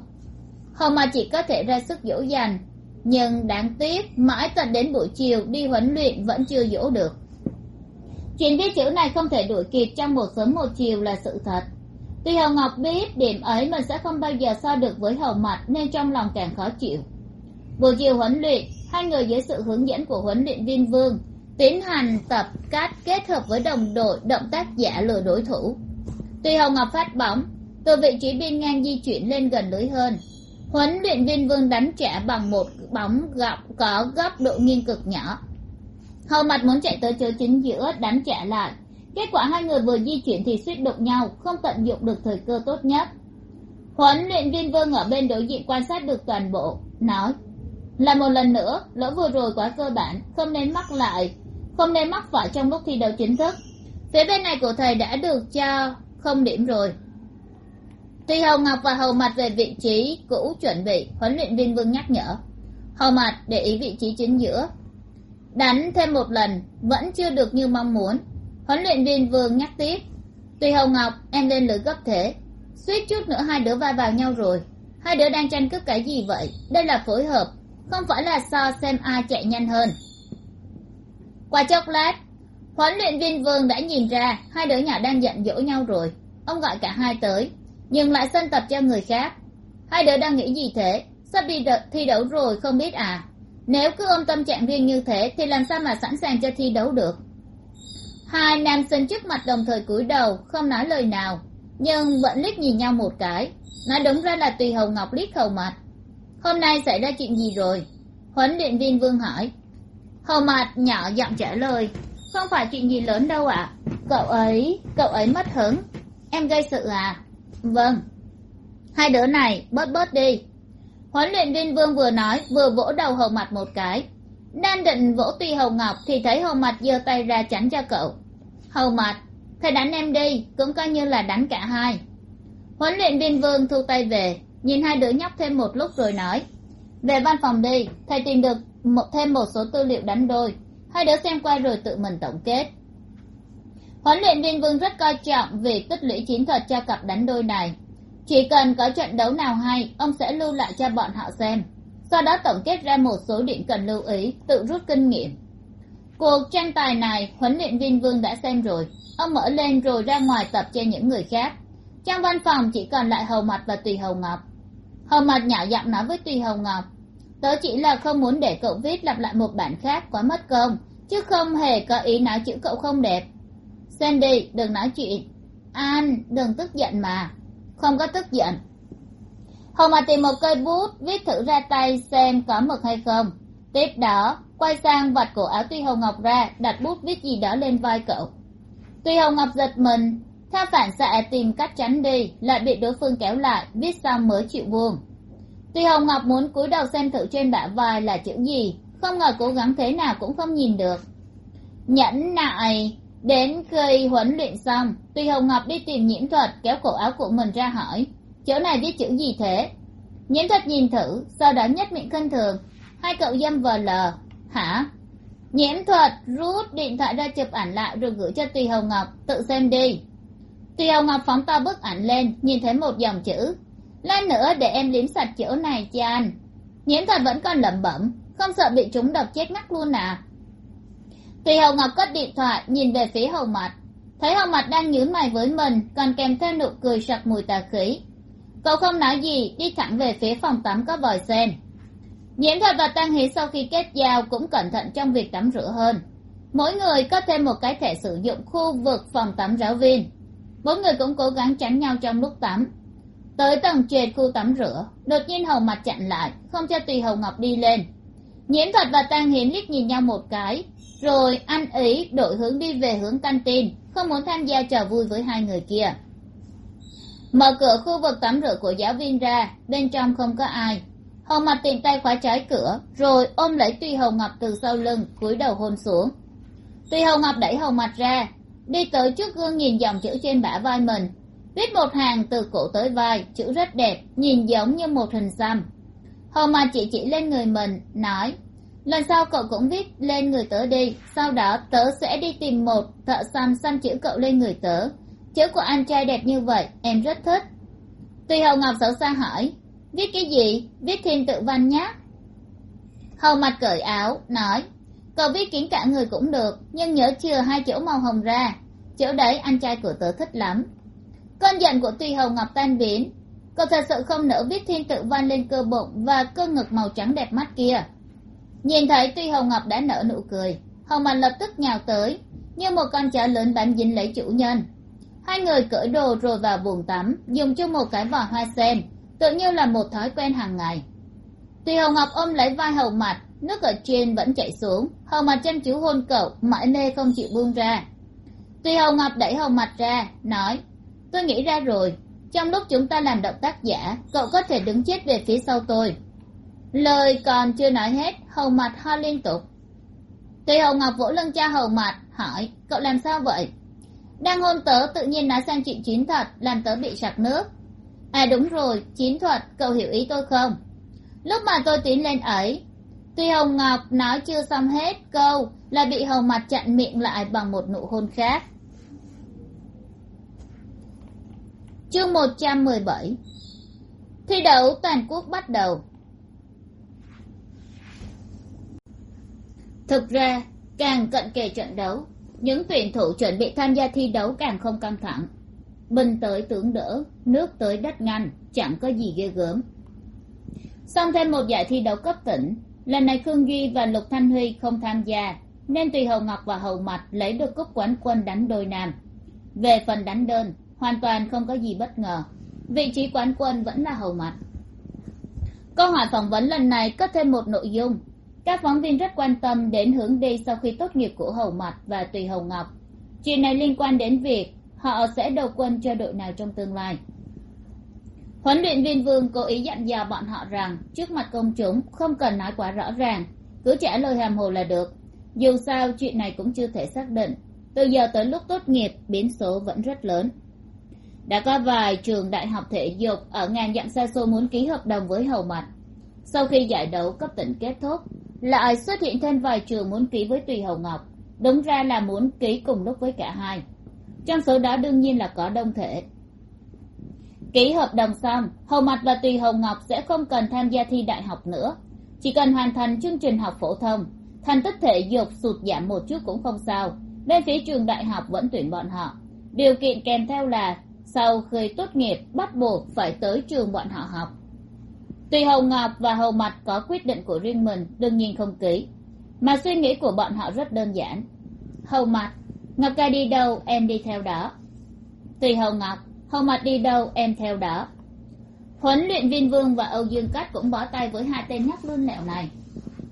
Hầu mặt chỉ có thể ra sức dỗ dành, nhưng đáng tiếc, mãi tận đến buổi chiều, đi huấn luyện vẫn chưa dỗ được. Chuyện viết chữ này không thể đuổi kịp trong một sớm một chiều là sự thật tuy Hồng ngọc biết điểm ấy mình sẽ không bao giờ so được với hầu mặt nên trong lòng càng khó chịu. Buổi chiều huấn luyện, hai người dưới sự hướng dẫn của huấn luyện viên vương tiến hành tập cát kết hợp với đồng đội, động tác giả lừa đối thủ. Tuy Hồng ngọc phát bóng, từ vị trí biên ngang di chuyển lên gần lưới hơn. Huấn luyện viên vương đánh trả bằng một bóng gọc có góc độ nghiêng cực nhỏ. Hầu mặt muốn chạy tới chỗ chính giữa, đánh trả lại kết quả hai người vừa di chuyển thì suýt đụng nhau, không tận dụng được thời cơ tốt nhất. Huấn luyện viên vương ở bên đối diện quan sát được toàn bộ, nói, là một lần nữa lỗi vừa rồi quá cơ bản, không nên mắc lại, không nên mắc phải trong lúc thi đấu chính thức. Phía bên này của thầy đã được cho không điểm rồi. Tuy hầu ngọc và hầu mặt về vị trí cũ chuẩn bị, huấn luyện viên vương nhắc nhở. Hầu mặt để ý vị trí chính giữa. Đánh thêm một lần, vẫn chưa được như mong muốn huấn luyện viên vương nhắc tiếp. Tùy Hồng ngọc, em lên lửa gấp thế, suýt chút nữa hai đứa va vào nhau rồi. Hai đứa đang tranh cướp cái gì vậy? Đây là phối hợp, không phải là so xem ai chạy nhanh hơn. Qua chốc lát, huấn luyện viên vương đã nhìn ra hai đứa nhỏ đang giận dỗi nhau rồi. Ông gọi cả hai tới, nhưng lại sân tập cho người khác. Hai đứa đang nghĩ gì thế? Sắp đi thi đấu rồi không biết à? Nếu cứ ôm tâm trạng riêng như thế thì làm sao mà sẵn sàng cho thi đấu được? Hai nam sinh trước mặt đồng thời cúi đầu, không nói lời nào, nhưng vẫn liếc nhìn nhau một cái. Nói đúng ra là tùy hầu ngọc liếc hầu mặt hôm nay xảy ra chuyện gì rồi? Huấn luyện viên vương hỏi. Hầu mặt nhỏ giọng trả lời. Không phải chuyện gì lớn đâu ạ. Cậu ấy cậu ấy mất hứng. Em gây sự à? Vâng. Hai đứa này, bớt bớt đi. Huấn luyện viên vương vừa nói, vừa vỗ đầu hầu mặt một cái. Đang định vỗ tùy hầu ngọc thì thấy hầu mặt giơ tay ra chắn cho cậu hầu mặt thầy đánh em đi cũng coi như là đánh cả hai. Huấn luyện viên vương thu tay về nhìn hai đứa nhóc thêm một lúc rồi nói. Về văn phòng đi thầy tìm được một, thêm một số tư liệu đánh đôi. Hai đứa xem qua rồi tự mình tổng kết. Huấn luyện viên vương rất coi trọng việc tích lũy chiến thuật cho cặp đánh đôi này. Chỉ cần có trận đấu nào hay ông sẽ lưu lại cho bọn họ xem. Sau đó tổng kết ra một số điểm cần lưu ý tự rút kinh nghiệm cuộc tranh tài này huấn luyện viên vương đã xem rồi. Ông mở lên rồi ra ngoài tập cho những người khác. Trong văn phòng chỉ còn lại hầu mặt và tùy hầu ngọc. Hầu mặt nhỏ giọng nói với tùy hầu ngọc, tớ chỉ là không muốn để cậu viết lặp lại một bản khác quá mất công, chứ không hề có ý nói chữ cậu không đẹp. Sandy, đừng nói chuyện. An đừng tức giận mà. Không có tức giận. Hầu mặt tìm một cây bút, viết thử ra tay xem có mực hay không tiếp đó, quay sang vạch cổ áo tuy hầu ngọc ra, đặt bút viết gì đó lên vai cậu. Tuy hầu ngọc giật mình theo phản xạ tìm cách tránh đi, lại bị đối phương kéo lại, viết xong mới chịu buông. Tuy hồng ngọc muốn cúi đầu xem thử trên bả vai là chữ gì, không ngờ cố gắng thế nào cũng không nhìn được. Nhẫn nại, đến khi huấn luyện xong, tuy hồng ngọc đi tìm nhiễm thuật, kéo cổ áo của mình ra hỏi, chỗ này viết chữ gì thế? Nhiễm thuật nhìn thử, sau đó nhất miệng khinh thường hai cậu dâm vờ lờ. Hả? Nhiễm thuật, rút điện thoại ra chụp ảnh lại rồi gửi cho tùy hồng ngọc, tự xem đi. Tùy hồng ngọc phóng to bức ảnh lên, nhìn thấy một dòng chữ. Lát nữa để em liếm sạch chỗ này cho anh. Nhiễm thuật vẫn còn lẩm bẩm, không sợ bị chúng độc chết ngắt luôn à. Tùy hồng ngọc cất điện thoại, nhìn về phía hầu mặt thấy hầu mặt đang nhíu mày với mình, còn kèm theo nụ cười sặc mùi tà khí. Cậu không nói gì, đi thẳng về phía phòng tắm có vòi sen nhiễm thuật và tăng hí sau khi kết giao cũng cẩn thận trong việc tắm rửa hơn. Mỗi người có thêm một cái thẻ sử dụng khu vực phòng tắm giáo viên. Bốn người cũng cố gắng tránh nhau trong lúc tắm. Tới tầng trệt khu tắm rửa, đột nhiên hầu mặt chặn lại, không cho tùy hầu ngọc đi lên. Nhiễm thuật và Tang hiến liếc nhìn nhau một cái, rồi ăn ý, đổi hướng đi về hướng căn tin, không muốn tham gia trò vui với hai người kia. Mở cửa khu vực tắm rửa của giáo viên ra, bên trong không có ai hầu mặt tiện tay khóa trái cửa, rồi ôm lấy tùy hầu ngọc từ sau lưng, cúi đầu hôn xuống. Tùy hầu ngọc đẩy hầu mặt ra, đi tới trước gương nhìn dòng chữ trên bả vai mình. Viết một hàng từ cổ tới vai, chữ rất đẹp, nhìn giống như một hình xăm. Hầu mặt chỉ chỉ lên người mình, nói, lần sau cậu cũng viết lên người tớ đi, sau đó tớ sẽ đi tìm một thợ xăm xăm chữ cậu lên người tớ. Chữ của anh trai đẹp như vậy, em rất thích. Tùy hầu ngọc xấu xa hỏi viết cái gì? Viết thêm tự văn nhé. Hầu mặt cởi áo, nói, cậu viết kín cả người cũng được, nhưng nhớ chừa hai chỗ màu hồng ra. Chỗ đấy anh trai của tớ thích lắm. Cơn giận của tùy hầu ngọc tan biến. Cậu thật sự không nỡ viết thiên tự văn lên cơ bụng và cơ ngực màu trắng đẹp mắt kia. Nhìn thấy tuy hầu ngọc đã nở nụ cười, hầu mặt lập tức nhào tới, như một con chó lớn bám dính lấy chủ nhân. Hai người cởi đồ rồi vào buồng tắm, dùng chung một cái vỏ hoa sen tự như là một thói quen hàng ngày. Tùy hầu ngọc ôm lấy vai hầu mặt, nước ở trên vẫn chảy xuống, hầu mặt chăm chú hôn cậu, mãi mê không chịu buông ra. Tùy hầu ngọc đẩy hầu mặt ra, nói, tôi nghĩ ra rồi, trong lúc chúng ta làm động tác giả, cậu có thể đứng chết về phía sau tôi. Lời còn chưa nói hết, hầu mặt ho liên tục. Tùy hầu ngọc vỗ lưng cha hầu mặt, hỏi, cậu làm sao vậy? Đang hôn tớ tự nhiên nói sang chuyện chín thật, làm tớ bị sặc nước à đúng rồi, chiến thuật, cậu hiểu ý tôi không? Lúc mà tôi tiến lên ấy, tuy hồng ngọc nói chưa xong hết câu là bị Hồng mặt chặn miệng lại bằng một nụ hôn khác. Chương một trăm mười bảy. Thi đấu toàn quốc bắt đầu. Thực ra, càng cận kề trận đấu, những tuyển thủ chuẩn bị tham gia thi đấu càng không căng thẳng bình tới tưởng đỡ, nước tới đất ngăn, chẳng có gì ghê gớm. Xong thêm một giải thi đấu cấp tỉnh, lần này khương duy và lục thanh huy không tham gia, nên tùy hầu ngọc và hầu mặt lấy được cúp quán quân đánh đôi nam. Về phần đánh đơn, hoàn toàn không có gì bất ngờ, vị trí quán quân vẫn là hầu mặt câu hỏi phỏng vấn lần này có thêm một nội dung. Các phóng viên rất quan tâm đến hướng đi sau khi tốt nghiệp của hầu mặt và tùy hồng ngọc. Chuyện này liên quan đến việc họ sẽ đầu quân cho đội nào trong tương lai. Huấn luyện viên vương cố ý dặn dò bọn họ rằng, trước mặt công chúng, không cần nói quá rõ ràng, cứ trả lời hàm hồ là được. Dù sao, chuyện này cũng chưa thể xác định. Từ giờ tới lúc tốt nghiệp, biến số vẫn rất lớn. Đã có vài trường đại học thể dục ở ngàn dặm xa xôi muốn ký hợp đồng với hầu mặt. Sau khi giải đấu cấp tỉnh kết thúc, lại xuất hiện thêm vài trường muốn ký với tùy hầu ngọc. Đúng ra là muốn ký cùng lúc với cả hai trong số đó đương nhiên là có đông thể. Ký hợp đồng xong, hầu mặt và tùy hầu ngọc sẽ không cần tham gia thi đại học nữa. Chỉ cần hoàn thành chương trình học phổ thông, thành tích thể dục sụt giảm một chút cũng không sao. Bên phía trường đại học vẫn tuyển bọn họ. Điều kiện kèm theo là sau khi tốt nghiệp, bắt buộc phải tới trường bọn họ học. Tùy hầu ngọc và hầu mặt có quyết định của riêng mình, đương nhiên không ký. Mà suy nghĩ của bọn họ rất đơn giản. Hầu mặt ngọc ca đi đâu, em đi theo đó. Tùy hầu ngọc hầu mặt đi đâu, em theo đó. Huấn luyện viên vương và âu dương cát cũng bỏ tay với hai tên nhắc lươn lẹo này.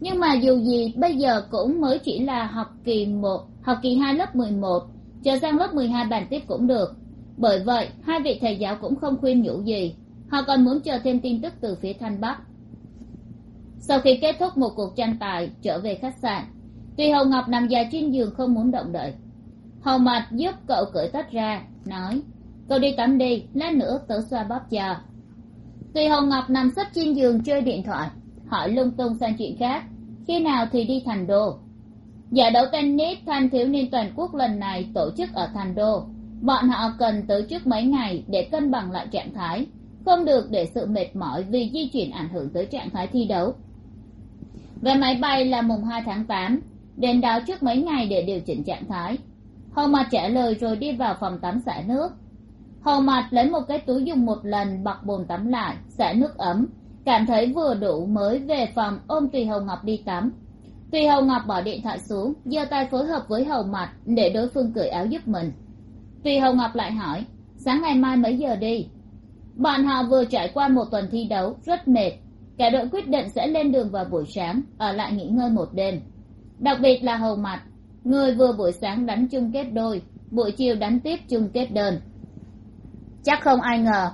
Nhưng mà dù gì, bây giờ cũng mới chỉ là học kỳ một, học kỳ hai lớp mười một, chờ sang lớp mười hai bàn tiếp cũng được. Bởi vậy, hai vị thầy giáo cũng không khuyên nhủ gì. Họ còn muốn chờ thêm tin tức từ phía thanh bắc. Sau khi kết thúc một cuộc tranh tài trở về khách sạn, tuy hầu ngọc nằm dài trên giường không muốn động đậy hầu Mạch giúp cậu cởi tất ra, nói, cậu đi tắm đi, lát nữa tớ xoa bóp chờ Tùy Hồng ngọc nằm sấp trên giường chơi điện thoại, hỏi lung tung sang chuyện khác, khi nào thì đi thành đô? Giải đấu tennis thanh thiếu niên toàn quốc lần này tổ chức ở thành đô. Bọn họ cần tới trước mấy ngày để cân bằng lại trạng thái, không được để sự mệt mỏi vì di chuyển ảnh hưởng tới trạng thái thi đấu. Vé máy bay là mùng hai tháng tám, đến đó trước mấy ngày để điều chỉnh trạng thái hầu mặt trả lời rồi đi vào phòng tắm xả nước. Hầu mặt lấy một cái túi dùng một lần bọc bồn tắm lại, xả nước ấm, cảm thấy vừa đủ mới về phòng ôm tùy hầu ngọc đi tắm. Tùy hầu ngọc bỏ điện thoại xuống, giơ tay phối hợp với hầu mặt để đối phương cởi áo giúp mình. Tùy hầu ngọc lại hỏi, sáng ngày mai mấy giờ đi? Bọn họ vừa trải qua một tuần thi đấu, rất mệt. Cả đội quyết định sẽ lên đường vào buổi sáng, ở lại nghỉ ngơi một đêm. Đặc biệt là hầu mặt người vừa buổi sáng đánh chung kết đôi, buổi chiều đánh tiếp chung kết đơn. Chắc không ai ngờ,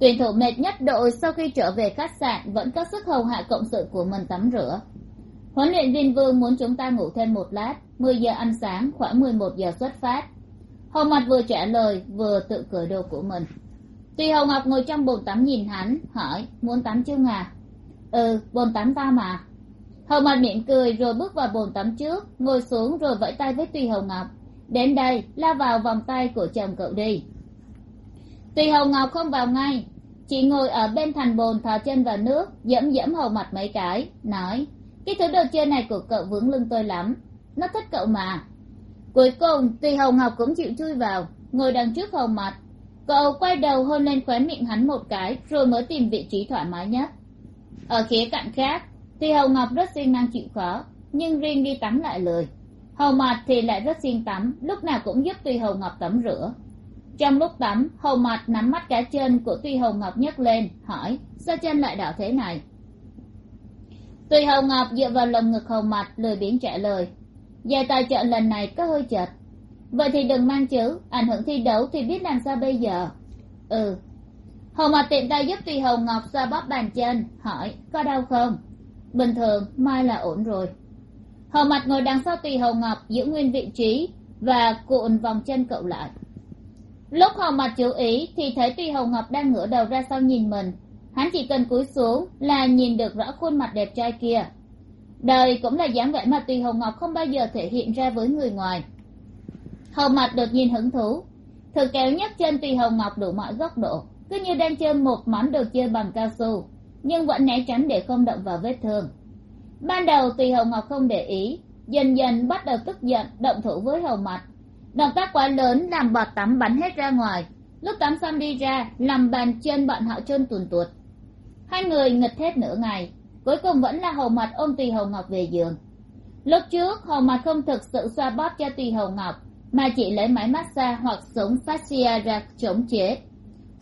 tuyển thủ mệt nhất đội sau khi trở về khách sạn vẫn có sức hầu hạ cộng sự của mình tắm rửa. Huấn luyện viên vương muốn chúng ta ngủ thêm một lát, mười giờ ăn sáng, khoảng mười một giờ xuất phát. Hầu mặt vừa trả lời, vừa tự cởi đồ của mình. Tuy hầu ngọc ngồi trong bồn tắm nhìn hắn, hỏi, muốn tắm chưa à ừ bồn tắm ta mà hầu mặt mỉm cười rồi bước vào bồn tắm trước, ngồi xuống rồi vẫy tay với tùy hầu ngọc. Đến đây, la vào vòng tay của chồng cậu đi. Tùy hầu ngọc không vào ngay chị ngồi ở bên thành bồn thò chân vào nước dẫm dẫm hầu mặt mấy cái, nói, cái thứ đồ chơi này của cậu vướng lưng tôi lắm, nó thích cậu mà. Cuối cùng tùy hầu ngọc cũng chịu chui vào, ngồi đằng trước hầu mặt. Cậu quay đầu hôn lên khóe miệng hắn một cái, rồi mới tìm vị trí thoải mái nhất. Ở khía cạnh khác tuy hầu ngọc rất siêng năng chịu khó, nhưng riêng đi tắm lại lười. Hầu mạt thì lại rất siêng tắm, lúc nào cũng giúp tuy hầu ngọc tắm rửa. Trong lúc tắm, hầu mạt nắm mắt cá chân của tuy hầu ngọc nhấc lên, hỏi, sao chân lại đảo thế này? Tuy hầu ngọc dựa vào lồng ngực hầu mạt lười biếng trả lời dài tài trợ lần này có hơi chật. Vậy thì đừng mang chứ ảnh hưởng thi đấu thì biết làm sao bây giờ? Ừ. Hầu mạt tiện tay giúp tuy hầu ngọc xoa bóp bàn chân, hỏi, có đau không? Bình thường, mai là ổn rồi. Hầu mặt ngồi đằng sau tùy hầu ngọc giữ nguyên vị trí và cuộn vòng chân cậu lại. Lúc hầu mặt chú ý thì thấy tùy hầu ngọc đang ngửa đầu ra sau nhìn mình. Hắn chỉ cần cúi xuống là nhìn được rõ khuôn mặt đẹp trai kia. Đời cũng là dáng vẻ mà tùy hầu ngọc không bao giờ thể hiện ra với người ngoài. Hầu mặt đột nhiên hứng thú. Thử kéo nhấc chân tùy hầu ngọc đủ mọi góc độ, cứ như đang chơi một món đồ chơi bằng cao su nhưng vẫn né tránh để không động vào vết thương. Ban đầu, tùy hầu ngọc không để ý, dần dần bắt đầu tức giận, động thủ với hầu mặt động tác quá lớn làm bọt tắm bắn hết ra ngoài. Lúc tắm xong đi ra làm bàn chân bọn họ trơn tuồn tuột hai người nghịch hết nửa ngày, cuối cùng vẫn là hầu mặt ôm tùy hầu ngọc về giường. Lúc trước, hầu mặt không thực sự xoa bóp cho tùy hầu ngọc, mà chỉ lấy máy massage hoặc súng fascia ra chống chế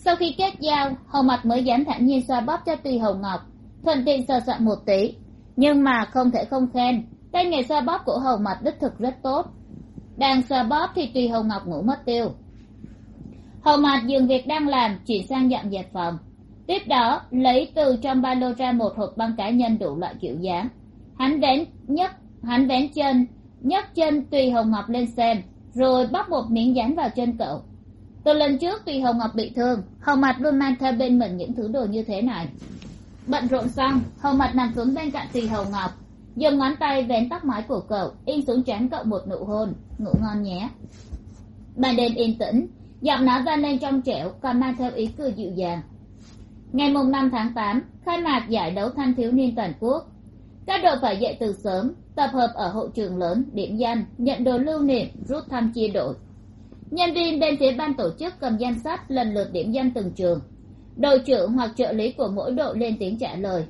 sau khi kết giao, hầu mặt mới dám thản nhiên xoa bóp cho tùy hầu ngọc. Thuận tiện sờ soạn một tí. Nhưng mà không thể không khen. Tay nghề xoa bóp của hầu mặt đích thực rất tốt. Đang xoa bóp thì tùy hầu ngọc ngủ mất tiêu. Hầu mặt dừng việc đang làm chuyển sang dọn dẹp phòng. Tiếp đó, lấy từ trong ba lô ra một hộp băng cá nhân đủ loại kiểu dáng. Hắn vén nhấc, hắn vén chân, nhấc chân tùy hồng ngọc lên xem, rồi bóc một miếng dán vào chân cậu từ lần trước vì hồng ngọc bị thương. Hầu mặt luôn mang theo bên mình những thứ đồ như thế này. Bận rộn xong hầu mặt nằm xuống bên cạnh tùy hầu ngọc. Dùng ngón tay vén tóc mái của cậu, in xuống trán cậu một nụ hôn. Ngủ ngon nhé. Ban đêm yên tĩnh, giọng nói vang lên trong trẻo, còn mang theo ý cười dịu dàng. Ngày mùng năm tháng tám, khai mạc giải đấu thanh thiếu niên toàn quốc. Các đội phải dậy từ sớm, tập hợp ở hội trường lớn, điểm danh, nhận đồ lưu niệm, rút thăm chia đội nhân viên bên phía ban tổ chức cầm danh sách lần lượt điểm danh từng trường. Đội trưởng hoặc trợ lý của mỗi đội lên tiếng trả lời.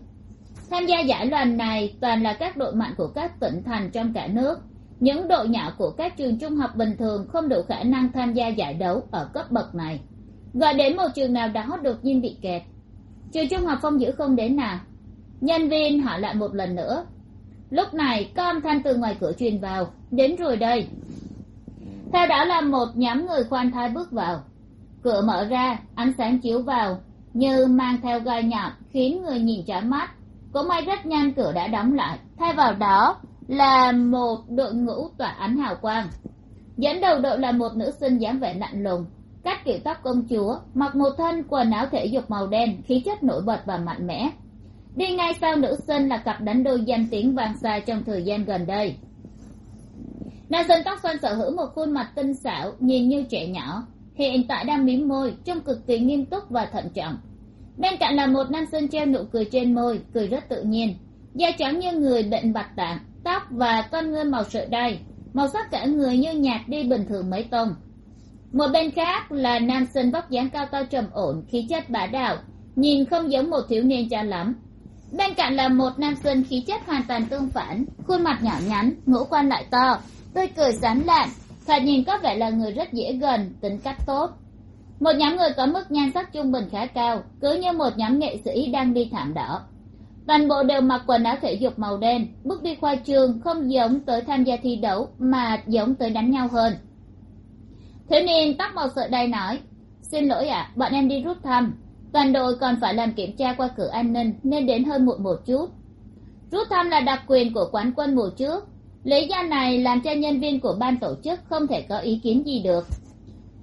Tham gia giải đoàn này toàn là các đội mạnh của các tỉnh thành trong cả nước. Những đội nhỏ của các trường trung học bình thường không đủ khả năng tham gia giải đấu ở cấp bậc này. Gọi đến một trường nào đó đột nhiên bị kẹt. Trường trung học phong giữ không đến nào. Nhân viên hỏi lại một lần nữa. Lúc này có âm thanh từ ngoài cửa truyền vào. Đến rồi đây theo đó là một nhóm người khoan thai bước vào? Cửa mở ra, ánh sáng chiếu vào, như mang theo gai nhọn, khiến người nhìn chói mắt. Cũng may rất nhanh cửa đã đóng lại. Thay vào đó là một đội ngũ tỏa ánh hào quang. Dẫn đầu đội là một nữ sinh dáng vẻ lạnh lùng cắt kiểu tóc công chúa, mặc một thân quần áo thể dục màu đen, khí chất nổi bật và mạnh mẽ. Đi ngay sau nữ sinh là cặp đánh đôi danh tiếng vàng xa trong thời gian gần đây nam sinh tóc xoăn sở hữu một khuôn mặt tinh xảo, nhìn như trẻ nhỏ. Hiện tại đang mím môi, trông cực kỳ nghiêm túc và thận trọng. Bên cạnh là một nam sinh treo nụ cười trên môi, cười rất tự nhiên. Da trắng như người bệnh bạch tạng, tóc và con ngươi màu sợi đay màu sắc cả người như nhạt đi bình thường mấy tông. Một bên khác là nam sinh vóc dáng cao to trầm ổn, khí chất bá đạo, nhìn không giống một thiếu niên cha lắm. Bên cạnh là một nam sinh khí chất hoàn toàn tương phản, khuôn mặt nhỏ nhắn, ngũ quan lại to tươi cười sán lạn thoạt nhìn có vẻ là người rất dễ gần, tính cách tốt. Một nhóm người có mức nhan sắc trung bình khá cao, cứ như một nhóm nghệ sĩ đang đi thảm đỏ. Toàn bộ đều mặc quần áo thể dục màu đen, bước đi khoa trường không giống tới tham gia thi đấu mà giống tới đánh nhau hơn. Thiếu niên tóc màu sợi đay nói, xin lỗi ạ, bọn em đi rút thăm. Toàn đội còn phải làm kiểm tra qua cửa an ninh nên đến hơi muộn một chút. Rút thăm là đặc quyền của quán quân mùa trước lý do này làm cho nhân viên của ban tổ chức không thể có ý kiến gì được.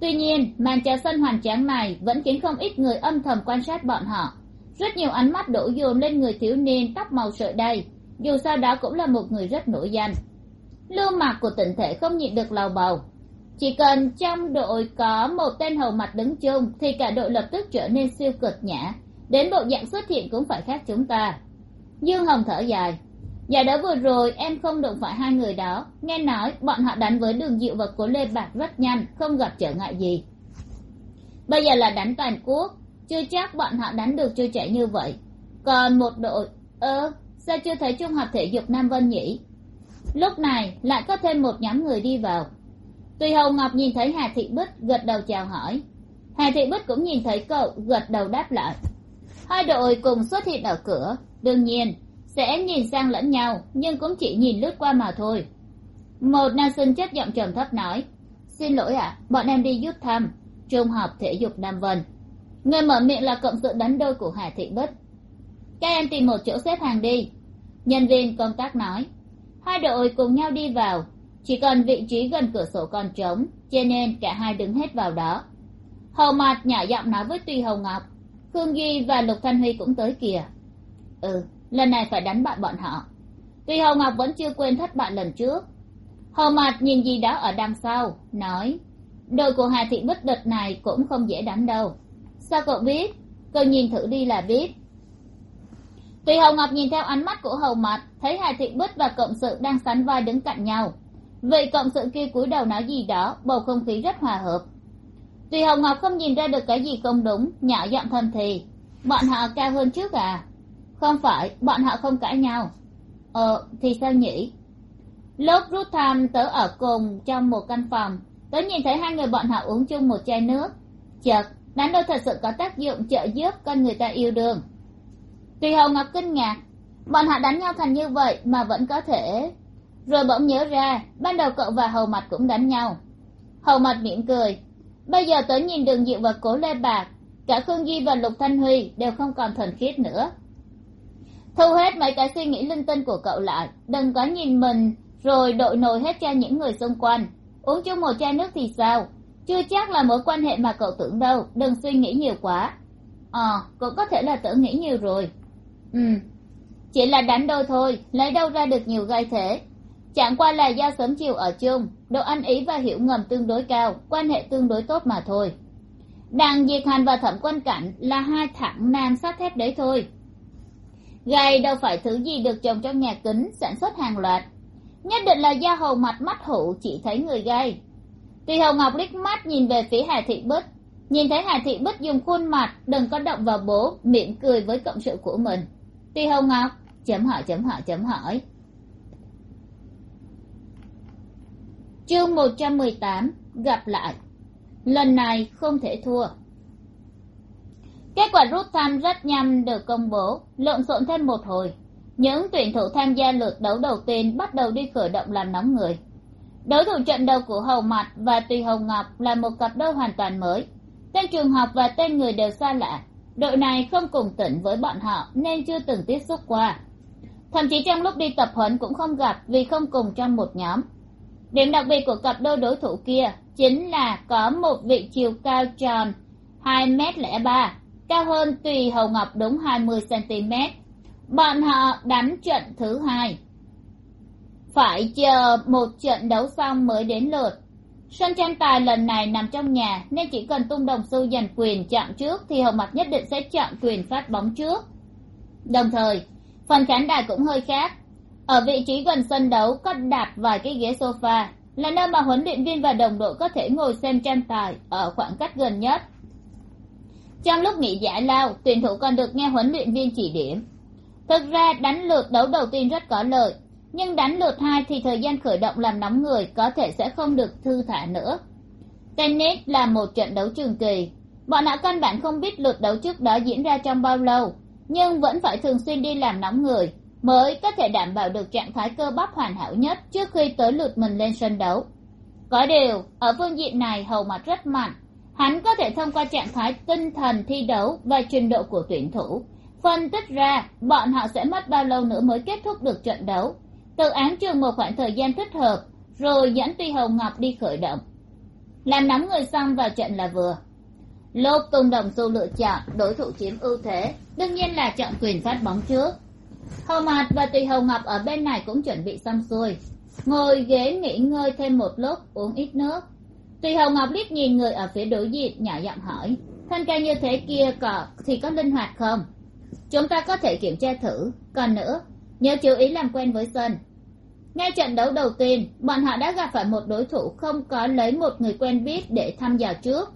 Tuy nhiên, màn trà sân hoàn tráng này vẫn khiến không ít người âm thầm quan sát bọn họ. Rất nhiều ánh mắt đổ dồn lên người thiếu niên tóc màu sợi đây. dù sao đó cũng là một người rất nổi danh. Lưu mạc của tỉnh thể không nhịn được lầu bầu. Chỉ cần trong đội có một tên hầu mặt đứng chung thì cả đội lập tức trở nên siêu cực nhã, đến bộ dạng xuất hiện cũng phải khác chúng ta. Dương hồng thở dài. Dạ giải đấu vừa rồi, em không đụng phải hai người đó. Nghe nói, bọn họ đánh với đường diệu và cố lê bạc rất nhanh, không gặp trở ngại gì. Bây giờ là đánh toàn quốc. Chưa chắc bọn họ đánh được trôi chảy như vậy. Còn một đội, ơ, sao chưa thấy trung học thể dục nam vân nhỉ? Lúc này, lại có thêm một nhóm người đi vào. Tùy hầu ngọc nhìn thấy hà thị bích, gật đầu chào hỏi. Hà thị bích cũng nhìn thấy cậu, gật đầu đáp lại. Hai đội cùng xuất hiện ở cửa. Đương nhiên sẽ nhìn sang lẫn nhau, nhưng cũng chỉ nhìn lướt qua mà thôi. Một nam sinh chất giọng trầm thấp nói, xin lỗi ạ, bọn em đi giúp thăm, trung học thể dục nam vân. Người mở miệng là cộng sự đánh đôi của hà thị bích. Các em tìm một chỗ xếp hàng đi. Nhân viên công tác nói, hai đội cùng nhau đi vào, chỉ cần vị trí gần cửa sổ còn trống, cho nên cả hai đứng hết vào đó. Hầu mặt nhỏ giọng nói với Tuy hầu ngọc, khương duy và lục thanh huy cũng tới kìa. Ừ lần này phải đánh bại bọn họ. Tùy hầu ngọc vẫn chưa quên thất bại lần trước. Hầu Mạt nhìn gì đó ở đằng sau nói đội của hà thị bích đợt này cũng không dễ đánh đâu. Sao cậu biết? Cậu nhìn thử đi là biết. Tùy hầu ngọc nhìn theo ánh mắt của hầu Mạt, thấy hà thị bích và cộng sự đang sánh vai đứng cạnh nhau. Vậy cộng sự kia cúi đầu nói gì đó bầu không khí rất hòa hợp. Tùy hồng ngọc không nhìn ra được cái gì không đúng nhỏ giọng thầm thì bọn họ cao hơn trước à? Không phải, bọn họ không cãi nhau. Ờ thì sao nhỉ? Lúc rút tham tớ ở cùng trong một căn phòng, tớ nhìn thấy hai người bọn họ uống chung một chai nước. Chợt đánh đôi thật sự có tác dụng trợ giúp con người ta yêu đương. Tùy hầu ngọc kinh ngạc, bọn họ đánh nhau thành như vậy mà vẫn có thể. Rồi bỗng nhớ ra, ban đầu cậu và hầu mặt cũng đánh nhau. Hầu mặt mỉm cười, bây giờ tớ nhìn đường diệu và cố lê bạc, cả khương duy và lục thanh huy đều không còn thuần khiết nữa thu hết mấy cái suy nghĩ linh tinh của cậu lại, đừng có nhìn mình, rồi đội nổi hết cho những người xung quanh. Uống chung một chai nước thì sao? Chưa chắc là mối quan hệ mà cậu tưởng đâu, đừng suy nghĩ nhiều quá. Ờ cũng có thể là tưởng nghĩ nhiều rồi. Ừ chỉ là đánh đôi thôi, lấy đâu ra được nhiều gai thế? Chẳng qua là do sớm chiều ở chung, độ ăn ý và hiểu ngầm tương đối cao, quan hệ tương đối tốt mà thôi. Đằng diệt hành và thẩm quân cảnh là hai thẳng nam sát thép đấy thôi gầy đâu phải thứ gì được trồng trong nhà kính, sản xuất hàng loạt. Nhất định là da hầu mặt mắt hụ chỉ thấy người gai tuy hầu ngọc liếc mắt nhìn về phía hà thị bích, nhìn thấy hà thị bích dùng khuôn mặt đừng có động vào bố mỉm cười với cộng sự của mình. Tuy hầu ngọc, chấm hỏi chấm hỏi chấm hỏi. Chương một trăm mười tám, gặp lại. Lần này không thể thua kết quả rút thăm rất nhanh được công bố, lộn xộn thêm một hồi. Những tuyển thủ tham gia lượt đấu đầu tiên bắt đầu đi khởi động làm nóng người. Đối thủ trận đầu của hầu mặt và tùy hồng ngọc là một cặp đôi hoàn toàn mới. Tên trường học và tên người đều xa lạ. Đội này không cùng tỉnh với bọn họ nên chưa từng tiếp xúc qua. Thậm chí trong lúc đi tập huấn cũng không gặp vì không cùng trong một nhóm. Điểm đặc biệt của cặp đôi đối thủ kia chính là có một vị chiều cao tròn hai m lẻ ba cao hơn tùy hầu ngọc đúng hai mươi cm bọn họ đánh trận thứ hai. Phải chờ một trận đấu xong mới đến lượt. Sân tranh tài lần này nằm trong nhà, nên chỉ cần tung đồng xu giành quyền chọn trước thì hậu mặt nhất định sẽ chọn quyền phát bóng trước. Đồng thời, phần khán đài cũng hơi khác. Ở vị trí gần sân đấu, có đặt vài cái ghế sofa, là nơi mà huấn luyện viên và đồng đội có thể ngồi xem tranh tài ở khoảng cách gần nhất trong lúc nghỉ giải lao, tuyển thủ còn được nghe huấn luyện viên chỉ điểm. Thực ra, đánh lượt đấu đầu tiên rất có lợi, nhưng đánh lượt hai thì thời gian khởi động làm nóng người có thể sẽ không được thư thả nữa. Tennis là một trận đấu trường kỳ. Bọn họ căn bản không biết lượt đấu trước đó diễn ra trong bao lâu, nhưng vẫn phải thường xuyên đi làm nóng người mới có thể đảm bảo được trạng thái cơ bắp hoàn hảo nhất trước khi tới lượt mình lên sân đấu. Có điều, ở phương diện này, hầu mặt rất mạnh hắn có thể thông qua trạng thái tinh thần thi đấu và trình độ của tuyển thủ. Phân tích ra, bọn họ sẽ mất bao lâu nữa mới kết thúc được trận đấu. Tự án trường một khoảng thời gian thích hợp, rồi dẫn tuy hồng ngọc đi khởi động. Làm nóng người xong vào trận là vừa. Lốp tung đồng xu lựa chọn, đối thủ chiếm ưu thế. Đương nhiên là chọn quyền phát bóng trước. Hầu mạt và tùy hầu ngọc ở bên này cũng chuẩn bị xong xuôi. Ngồi ghế nghỉ ngơi thêm một lúc, uống ít nước tùy Hồng ngọc liếc nhìn người ở phía đối diện, nhỏ giọng hỏi, thân ca như thế kia có, thì có linh hoạt không? Chúng ta có thể kiểm tra thử. Còn nữa, nhớ chú ý làm quen với sân. Ngay trận đấu đầu tiên, bọn họ đã gặp phải một đối thủ không có lấy một người quen biết để thăm dò trước.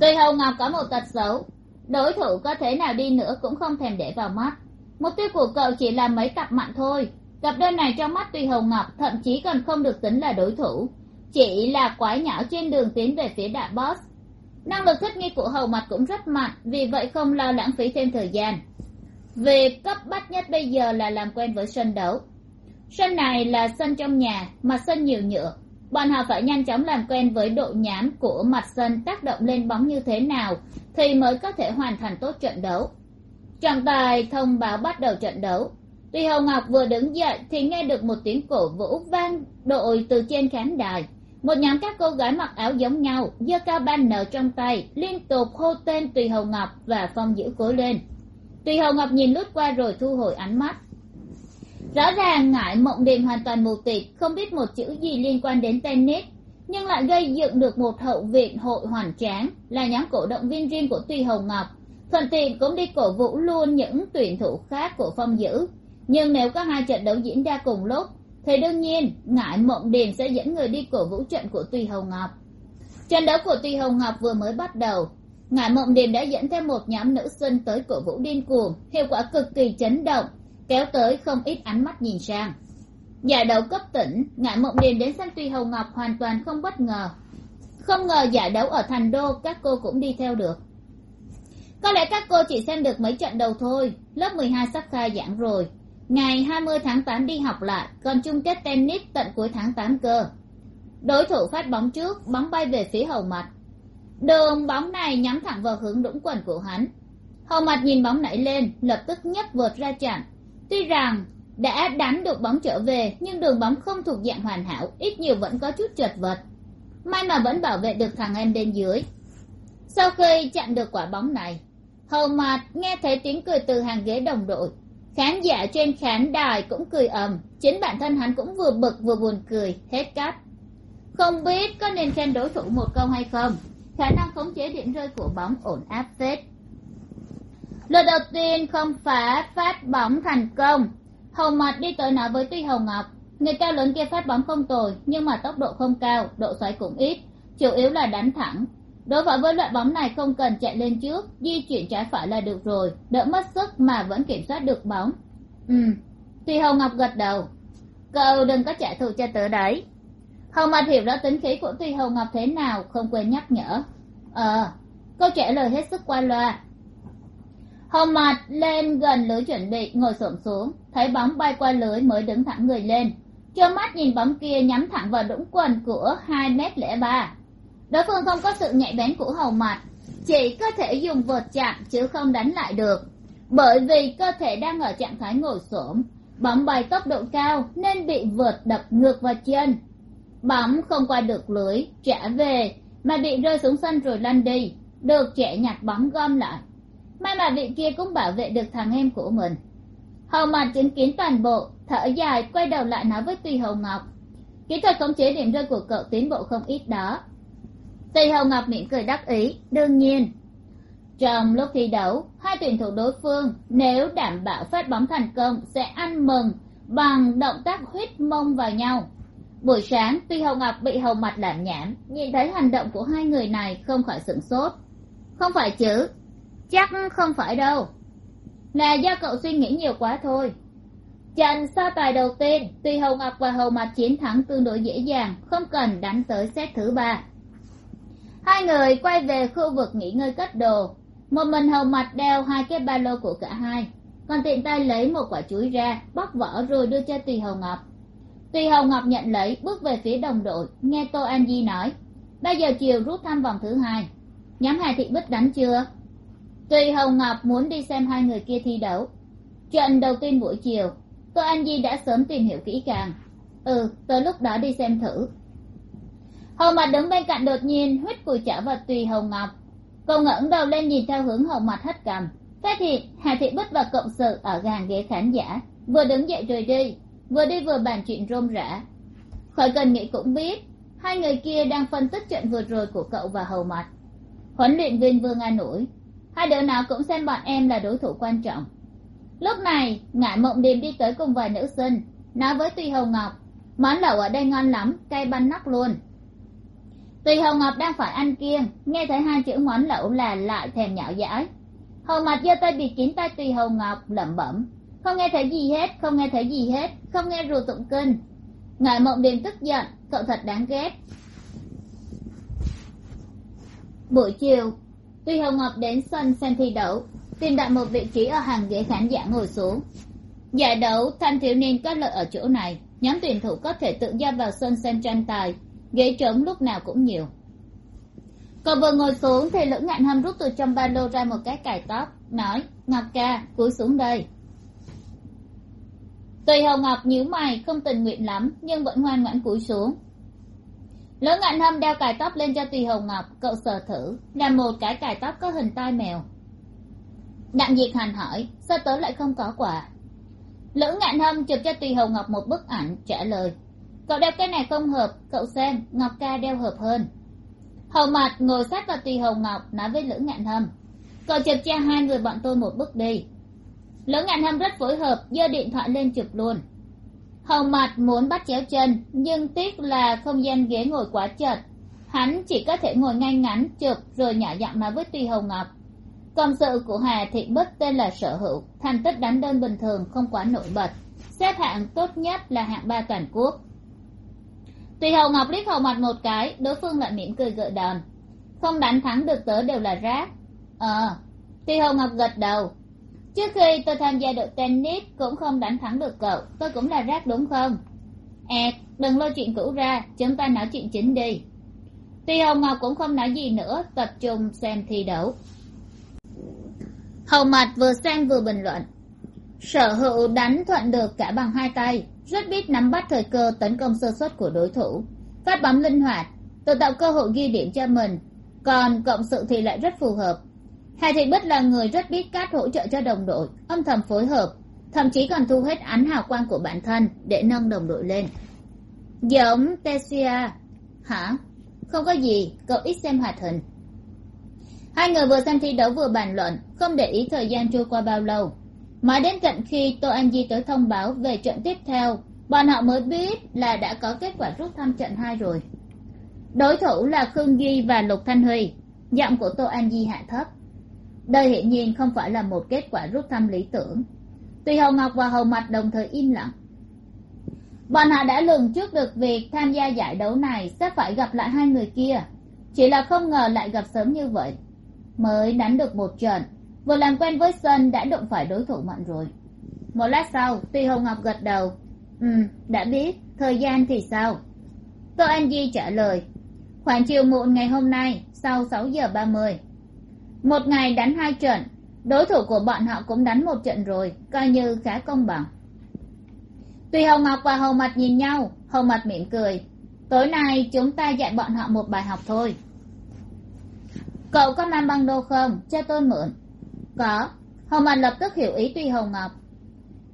Tùy Hồng ngọc có một tật xấu, đối thủ có thế nào đi nữa cũng không thèm để vào mắt. Mục tiêu của cậu chỉ là mấy cặp mặn thôi. Cặp đôi này trong mắt tùy Hồng ngọc thậm chí còn không được tính là đối thủ chỉ là quái nhão trên đường tiến về phía đại boss năng lực thích nghi của hầu mặt cũng rất mạnh, vì vậy không lo lãng phí thêm thời gian. Việc cấp bách nhất bây giờ là làm quen với sân đấu. Sân này là sân trong nhà, mặt sân nhiều nhựa. Bọn họ phải nhanh chóng làm quen với độ nhám của mặt sân tác động lên bóng như thế nào thì mới có thể hoàn thành tốt trận đấu. Trọng tài thông báo bắt đầu trận đấu. Tuy hồng ngọc vừa đứng dậy thì nghe được một tiếng cổ vũ vang đội từ trên khán đài một nhóm các cô gái mặc áo giống nhau, giơ cao ban nở trong tay, liên tục hô tên tùy hồng ngọc và phong giữ cố lên. Tùy hồng ngọc nhìn lướt qua rồi thu hồi ánh mắt. Rõ ràng ngại mộng điềm hoàn toàn mù tịt, không biết một chữ gì liên quan đến tennis nhưng lại gây dựng được một hậu viện hội hoàn tráng, là nhóm cổ động viên riêng của tùy hồng ngọc. Thuận tiện cũng đi cổ vũ luôn những tuyển thủ khác của phong dữ. Nhưng nếu có hai trận đấu diễn ra cùng lúc thì đương nhiên ngải mộng điềm sẽ dẫn người đi cổ vũ trận của tùy hồng ngọc. Trận đấu của tùy hồng ngọc vừa mới bắt đầu ngải mộng điềm đã dẫn theo một nhóm nữ sinh tới cổ vũ điên cuồng, hiệu quả cực kỳ chấn động, kéo tới không ít ánh mắt nhìn sang. Giải đấu cấp tỉnh ngải mộng điềm đến sân tùy hồng ngọc hoàn toàn không bất ngờ. Không ngờ giải đấu ở thành đô, các cô cũng đi theo được. Có lẽ các cô chỉ xem được mấy trận đầu thôi, lớp mười hai sắp khai giảng rồi ngày hai mươi tháng tám đi học lại, còn chung kết tennis tận cuối tháng tám cơ. Đối thủ phát bóng trước, bóng bay về phía hầu mặt. Đường bóng này nhắm thẳng vào hướng đũng quần của hắn. Hầu mặt nhìn bóng nảy lên, lập tức nhấc vượt ra chặn. Tuy rằng, đã đánh được bóng trở về, nhưng đường bóng không thuộc dạng hoàn hảo, ít nhiều vẫn có chút chật vật. May mà vẫn bảo vệ được thằng em bên dưới. Sau khi chặn được quả bóng này hầu mặt nghe thấy tiếng cười từ hàng ghế đồng đội khán giả trên khán đài cũng cười ầm, chính bản thân hắn cũng vừa bực vừa buồn cười, hết cắt không biết có nên khen đối thủ một câu hay không, khả năng khống chế điểm rơi của bóng ổn áp phết. Lần đầu tiên không phá phát bóng thành công hầu mặt đi tới nói với tuy hầu ngọc, người cao lớn kia phát bóng không tồi, nhưng mà tốc độ không cao, độ xoáy cũng ít, chủ yếu là đánh thẳng đối với loại bóng này không cần chạy lên trước di chuyển trái phải là được rồi đỡ mất sức mà vẫn kiểm soát được bóng. Ừ. Tuy hầu ngọc gật đầu. Cậu đừng có trả thù cho tớ đấy. Hầu mặt hiểu rõ tính khí của tuy hầu ngọc thế nào không quên nhắc nhở. Ờ câu trả lời hết sức qua loa. Hầu mặt lên gần lưới chuẩn bị ngồi xổm xuống thấy bóng bay qua lưới mới đứng thẳng người lên. Trơ mắt nhìn bóng kia nhắm thẳng vào đũng quần của hai m lẻ ba đối phương không có sự nhạy bén của hầu mặt chỉ có thể dùng vợt chạm chứ không đánh lại được. Bởi vì cơ thể đang ở trạng thái ngồi xổm, bóng bay tốc độ cao nên bị vượt đập ngược vào chân. Bóng không qua được lưới, trả về, mà bị rơi xuống sân rồi lăn đi, được trẻ nhặt bóng gom lại. May mà vị kia cũng bảo vệ được thằng em của mình. Hầu mặt chứng kiến toàn bộ, thở dài, quay đầu lại nói với tùy hầu ngọc, kỹ thuật khống chế điểm rơi của cậu tiến bộ không ít đó tùy hầu ngọc mỉm cười đắc ý. Đương nhiên. Trong lúc thi đấu, hai tuyển thủ đối phương nếu đảm bảo phát bóng thành công sẽ ăn mừng bằng động tác huyết mông vào nhau. Buổi sáng, tuy hầu ngọc bị hầu mặt làm nhảm, nhìn thấy hành động của hai người này không khỏi sửng sốt. Không phải chứ? Chắc không phải đâu. Là do cậu suy nghĩ nhiều quá thôi. Trận so tài đầu tiên, tuy hầu ngọc và hầu mặt chiến thắng tương đối dễ dàng, không cần đánh tới set thứ ba hai người quay về khu vực nghỉ ngơi cất đồ. Một mình hầu mặt đeo hai cái ba lô của cả hai. Còn tiện tay lấy một quả chuối ra, bóc vỏ rồi đưa cho tùy hầu ngọc. Tùy hầu ngọc nhận lấy, bước về phía đồng đội, nghe tô an di nói. Bây giờ chiều rút thăm vòng thứ hai. Nhóm hà thị bích đánh chưa? Tùy hầu ngọc muốn đi xem hai người kia thi đấu. Trận đầu tiên buổi chiều, tô an di đã sớm tìm hiểu kỹ càng. Ừ tới lúc đó đi xem thử hầu mặt đứng bên cạnh đột nhiên, huyết cùi chảo vào tùy hồng ngọc. Cô ngẩng đầu lên nhìn theo hướng hầu mặt hất cằm phát hiện hà thị bích và cộng sự ở gàn ghế khán giả, vừa đứng dậy rời đi, vừa đi vừa bàn chuyện rôm rã. Khỏi cần nghĩ cũng biết, hai người kia đang phân tích chuyện vừa rồi của cậu và hầu mặt huấn luyện viên vương an ủi hai đứa nào cũng xem bọn em là đối thủ quan trọng. Lúc này, ngải mộng điềm đi tới cùng vài nữ sinh, nói với tùy hồng ngọc, món lẩu ở đây ngon lắm, cay bắn nóc luôn tùy Hồng ngọc đang phải ăn kiêng, nghe thấy hai chữ món lẩu là lại thèm nhạo dãi. Hầu mặt giơ tay bịt kín tay tùy Hồng ngọc, lẩm bẩm. Không nghe thấy gì hết, không nghe thấy gì hết, không nghe rùa tụng kinh. Ngại mộng điềm tức giận, cậu thật đáng ghét. Buổi chiều, tuy hồng ngọc đến sân xem thi đấu, tìm đặt một vị trí ở hàng ghế khán giả ngồi xuống. Giải đấu, thanh thiếu niên có lợi ở chỗ này, nhóm tuyển thủ có thể tự do vào sân xem tranh tài ghế trống lúc nào cũng nhiều. Cậu vừa ngồi xuống thì lữ ngạn hâm rút từ trong ba lô ra một cái cài tóc, nói, ngọc ca, cúi xuống đây. Tùy hồng ngọc nhíu mày, không tình nguyện lắm, nhưng vẫn ngoan ngoãn cúi xuống. Lữ ngạn hâm đeo cài tóc lên cho tùy hồng ngọc, cậu sờ thử, là một cái cài tóc có hình tai mèo. Đặng diệt hành hỏi, sao tớ lại không có quà lữ ngạn hâm chụp cho tùy hồng ngọc một bức ảnh, trả lời cậu đeo cái này không hợp, cậu xem, ngọc ca đeo hợp hơn. Hầu mặt ngồi sát vào tùy hồng ngọc, nói với lữ ngạn hâm. Cậu chụp cho hai người bọn tôi một bức đi. Lữ ngạn hâm rất phối hợp, giơ điện thoại lên chụp luôn. Hầu mặt muốn bắt chéo chân, nhưng tiếc là không gian ghế ngồi quá chật. Hắn chỉ có thể ngồi ngay ngắn, chụp, rồi nhỏ giọng nói với tùy hầu ngọc. Cộng sự của hà thị bích tên là sở hữu, thành tích đánh đơn bình thường, không quá nổi bật. Xếp hạng tốt nhất là hạng ba toàn quốc tùy hầu ngọc liếc hầu mặt một cái, đối phương lại mỉm cười gợi đòn không đánh thắng được tớ đều là rác. Ờ tùy hầu ngọc gật đầu. Trước khi tôi tham gia đội tennis cũng không đánh thắng được cậu, tôi cũng là rác đúng không? Ẹt đừng lôi chuyện cũ ra, chúng ta nói chuyện chính đi. Tuy hồng ngọc cũng không nói gì nữa, tập trung xem thi đấu. Hầu mặt vừa xem vừa bình luận. Sở hữu đánh thuận được cả bằng hai tay rất biết nắm bắt thời cơ tấn công sơ suất của đối thủ. Phát bóng linh hoạt, tự tạo cơ hội ghi điểm cho mình. Còn cộng sự thì lại rất phù hợp. Hà thị bích là người rất biết cát hỗ trợ cho đồng đội, âm thầm phối hợp, thậm chí còn thu hết ánh hào quang của bản thân để nâng đồng đội lên. Giống tesia, hả? Không có gì, cậu ít xem hoạt hình. Hai người vừa xem thi đấu vừa bàn luận, không để ý thời gian trôi qua bao lâu mãi đến tận khi tô an di tới thông báo về trận tiếp theo, bọn họ mới biết là đã có kết quả rút thăm trận hai rồi. Đối thủ là khương duy và lục thanh huy, giọng của tô an di hạ thấp. Đây hiển nhiên không phải là một kết quả rút thăm lý tưởng. Tùy hồng ngọc và hầu mặt đồng thời im lặng. Bọn họ đã lường trước được việc tham gia giải đấu này sẽ phải gặp lại hai người kia. Chỉ là không ngờ lại gặp sớm như vậy, mới đánh được một trận vừa làm quen với sân đã đụng phải đối thủ mạnh rồi. Một lát sau tùy hồng ngọc gật đầu. Ừ đã biết, thời gian thì sao? Tô an di trả lời. Khoảng chiều muộn ngày hôm nay, sau sáu giờ ba mươi. Một ngày đánh hai trận, đối thủ của bọn họ cũng đánh một trận rồi, coi như khá công bằng. Tùy hồng ngọc và hồng mặt nhìn nhau hồng mặt mỉm cười. Tối nay chúng ta dạy bọn họ một bài học thôi. Cậu có mang băng đô không? Cho tôi mượn có. Hầu anh lập tức hiểu ý Tuy hồng ngọc.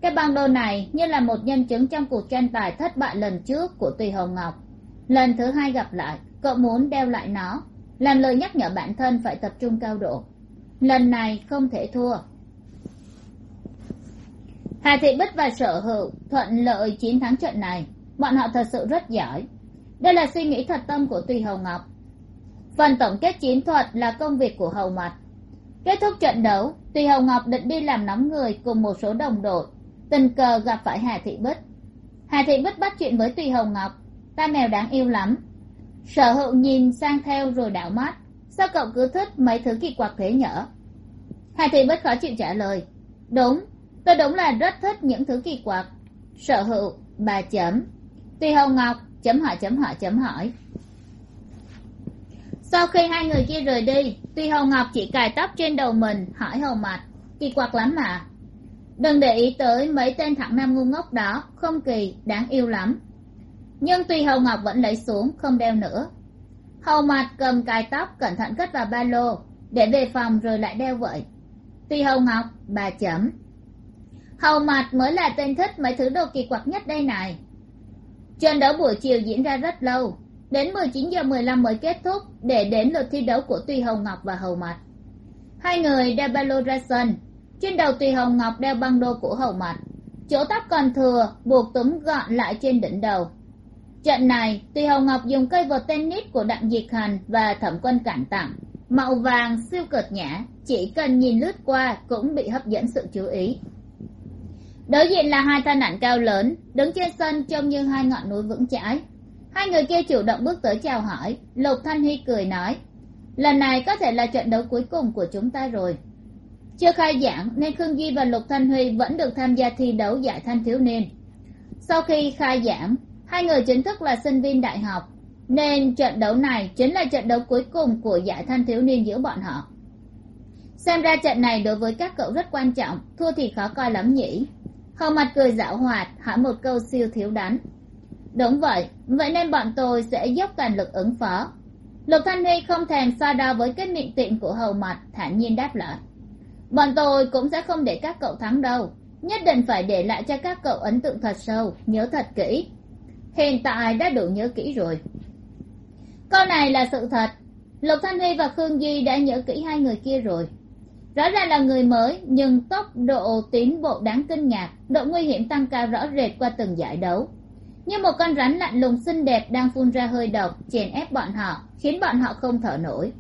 Cái băng đô này như là một nhân chứng trong cuộc tranh tài thất bại lần trước của tùy hồng ngọc. Lần thứ hai gặp lại, cậu muốn đeo lại nó. Làm lời nhắc nhở bản thân phải tập trung cao độ. Lần này không thể thua. Hà thị bích và sở hữu thuận lợi chiến thắng trận này. Bọn họ thật sự rất giỏi. Đây là suy nghĩ thật tâm của tùy Hồng ngọc. Phần tổng kết chiến thuật là công việc của hầu mặt kết thúc trận đấu, tùy Hồng ngọc định đi làm nóng người cùng một số đồng đội. Tình cờ gặp phải hà thị bích. Hà thị bích bắt chuyện với tùy Hồng ngọc. Ta mèo đáng yêu lắm. Sở hữu nhìn sang theo rồi đảo mắt. Sao cậu cứ thích mấy thứ kỳ quặc thế nhở? Hà thị bích khó chịu trả lời. Đúng, tôi đúng là rất thích những thứ kỳ quặc. Sở hữu, bà chấm. Tùy Hồng ngọc chấm hỏi chấm hỏi chấm hỏi sau khi hai người kia rời đi, tuy hầu ngọc chỉ cài tóc trên đầu mình, hỏi hầu mặt kỳ quặc lắm mà. Đừng để ý tới mấy tên thẳng nam ngu ngốc đó, không kỳ, đáng yêu lắm. Nhưng tuy hầu ngọc vẫn lấy xuống, không đeo nữa. Hầu mặt cầm cài tóc cẩn thận cất vào ba lô, để về phòng rồi lại đeo vậy. Tuy hầu ngọc, bà chấm. Hầu mặt mới là tên thích mấy thứ đồ kỳ quặc nhất đây này. Trận đấu buổi chiều diễn ra rất lâu đến mười chín giờ mười lăm mới kết thúc để đến lượt thi đấu của tùy hồng ngọc và hầu mặt hai người đeo ba lô ra sân. Trên đầu tùy hồng ngọc đeo băng đô của hầu mặt chỗ tóc còn thừa, buộc túm gọn lại trên đỉnh đầu. Trận này, tùy hồng ngọc dùng cây vợt tennis của đặng diệt hành và thẩm quân cảnh tặng. Màu vàng siêu cực nhã, chỉ cần nhìn lướt qua cũng bị hấp dẫn sự chú ý. Đối diện là hai thân ảnh cao lớn, đứng trên sân trông như hai ngọn núi vững chãi hai người kia chủ động bước tới chào hỏi. Lục thanh huy cười nói, lần này có thể là trận đấu cuối cùng của chúng ta rồi. Chưa khai giảng nên khương duy và lục thanh huy vẫn được tham gia thi đấu giải thanh thiếu niên. Sau khi khai giảng, hai người chính thức là sinh viên đại học, nên trận đấu này chính là trận đấu cuối cùng của giải thanh thiếu niên giữa bọn họ. Xem ra trận này đối với các cậu rất quan trọng, thua thì khó coi lắm nhỉ. Hầu mặt cười dạo hoạt, hỏi một câu siêu thiếu đánh đúng vậy vậy nên bọn tôi sẽ dốc toàn lực ứng phó. Lục thanh huy không thèm so đo với cái miệng tiện của hầu mặt thản nhiên đáp lại. Bọn tôi cũng sẽ không để các cậu thắng đâu, nhất định phải để lại cho các cậu ấn tượng thật sâu, nhớ thật kỹ. Hiện tại đã đủ nhớ kỹ rồi. Câu này là sự thật. Lục thanh huy và khương duy đã nhớ kỹ hai người kia rồi. Rõ ràng là người mới, nhưng tốc độ tiến bộ đáng kinh ngạc, độ nguy hiểm tăng cao rõ rệt qua từng giải đấu như một con rắn lạnh lùng xinh đẹp đang phun ra hơi độc, chèn ép bọn họ, khiến bọn họ không thở nổi.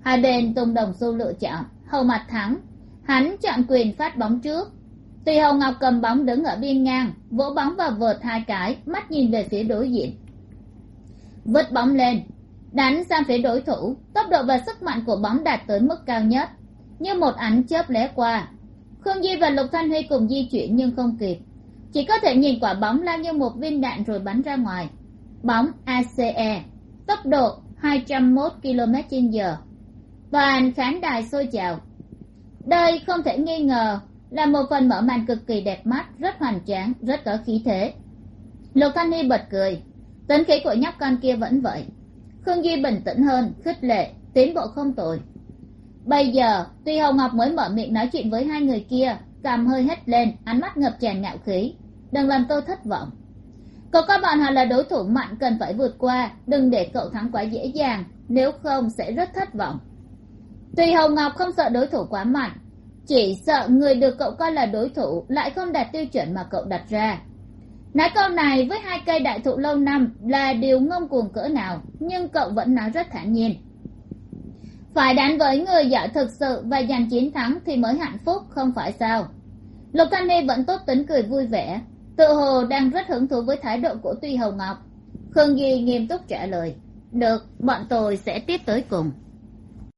Hai bên tung đồng xu lựa chọn, hầu mặt thắng. Hắn chọn quyền phát bóng trước. Tùy hầu ngọc cầm bóng đứng ở biên ngang, vỗ bóng vào vợt hai cái, mắt nhìn về phía đối diện. Vứt bóng lên, đánh sang phía đối thủ, tốc độ và sức mạnh của bóng đạt tới mức cao nhất. Như một ánh chớp lé qua, khương di và lục thanh huy cùng di chuyển nhưng không kịp chỉ có thể nhìn quả bóng lao như một viên đạn rồi bắn ra ngoài. Bóng ace tốc độ 201 km h toàn khán đài sôi trào đây không thể nghi ngờ là một phần mở màn cực kỳ đẹp mắt, rất hoành tráng, rất có khí thế. Lục thanh huy bật cười. Tính khí của nhóc con kia vẫn vậy. Khương duy bình tĩnh hơn, khích lệ, tiến bộ không tồi. Bây giờ tuy hồng ngọc mới mở miệng nói chuyện với hai người kia cằm hơi hết lên, ánh mắt ngập tràn ngạo khí đừng làm tôi thất vọng. Cậu các bạn họ là đối thủ mạnh cần phải vượt qua, đừng để cậu thắng quá dễ dàng, nếu không sẽ rất thất vọng. Tuy hồng ngọc không sợ đối thủ quá mạnh, chỉ sợ người được cậu coi là đối thủ lại không đạt tiêu chuẩn mà cậu đặt ra. Nói câu này với hai cây đại thụ lâu năm là điều ngông cuồng cỡ nào, nhưng cậu vẫn nói rất thản nhiên. Phải đánh với người giỏi thực sự và giành chiến thắng thì mới hạnh phúc, không phải sao? Lục thanh ni vẫn tốt tính cười vui vẻ tự hồ đang rất hứng thú với thái độ của tuy hồng ngọc. Khương di nghiêm túc trả lời, được, bọn tôi sẽ tiếp tới cùng.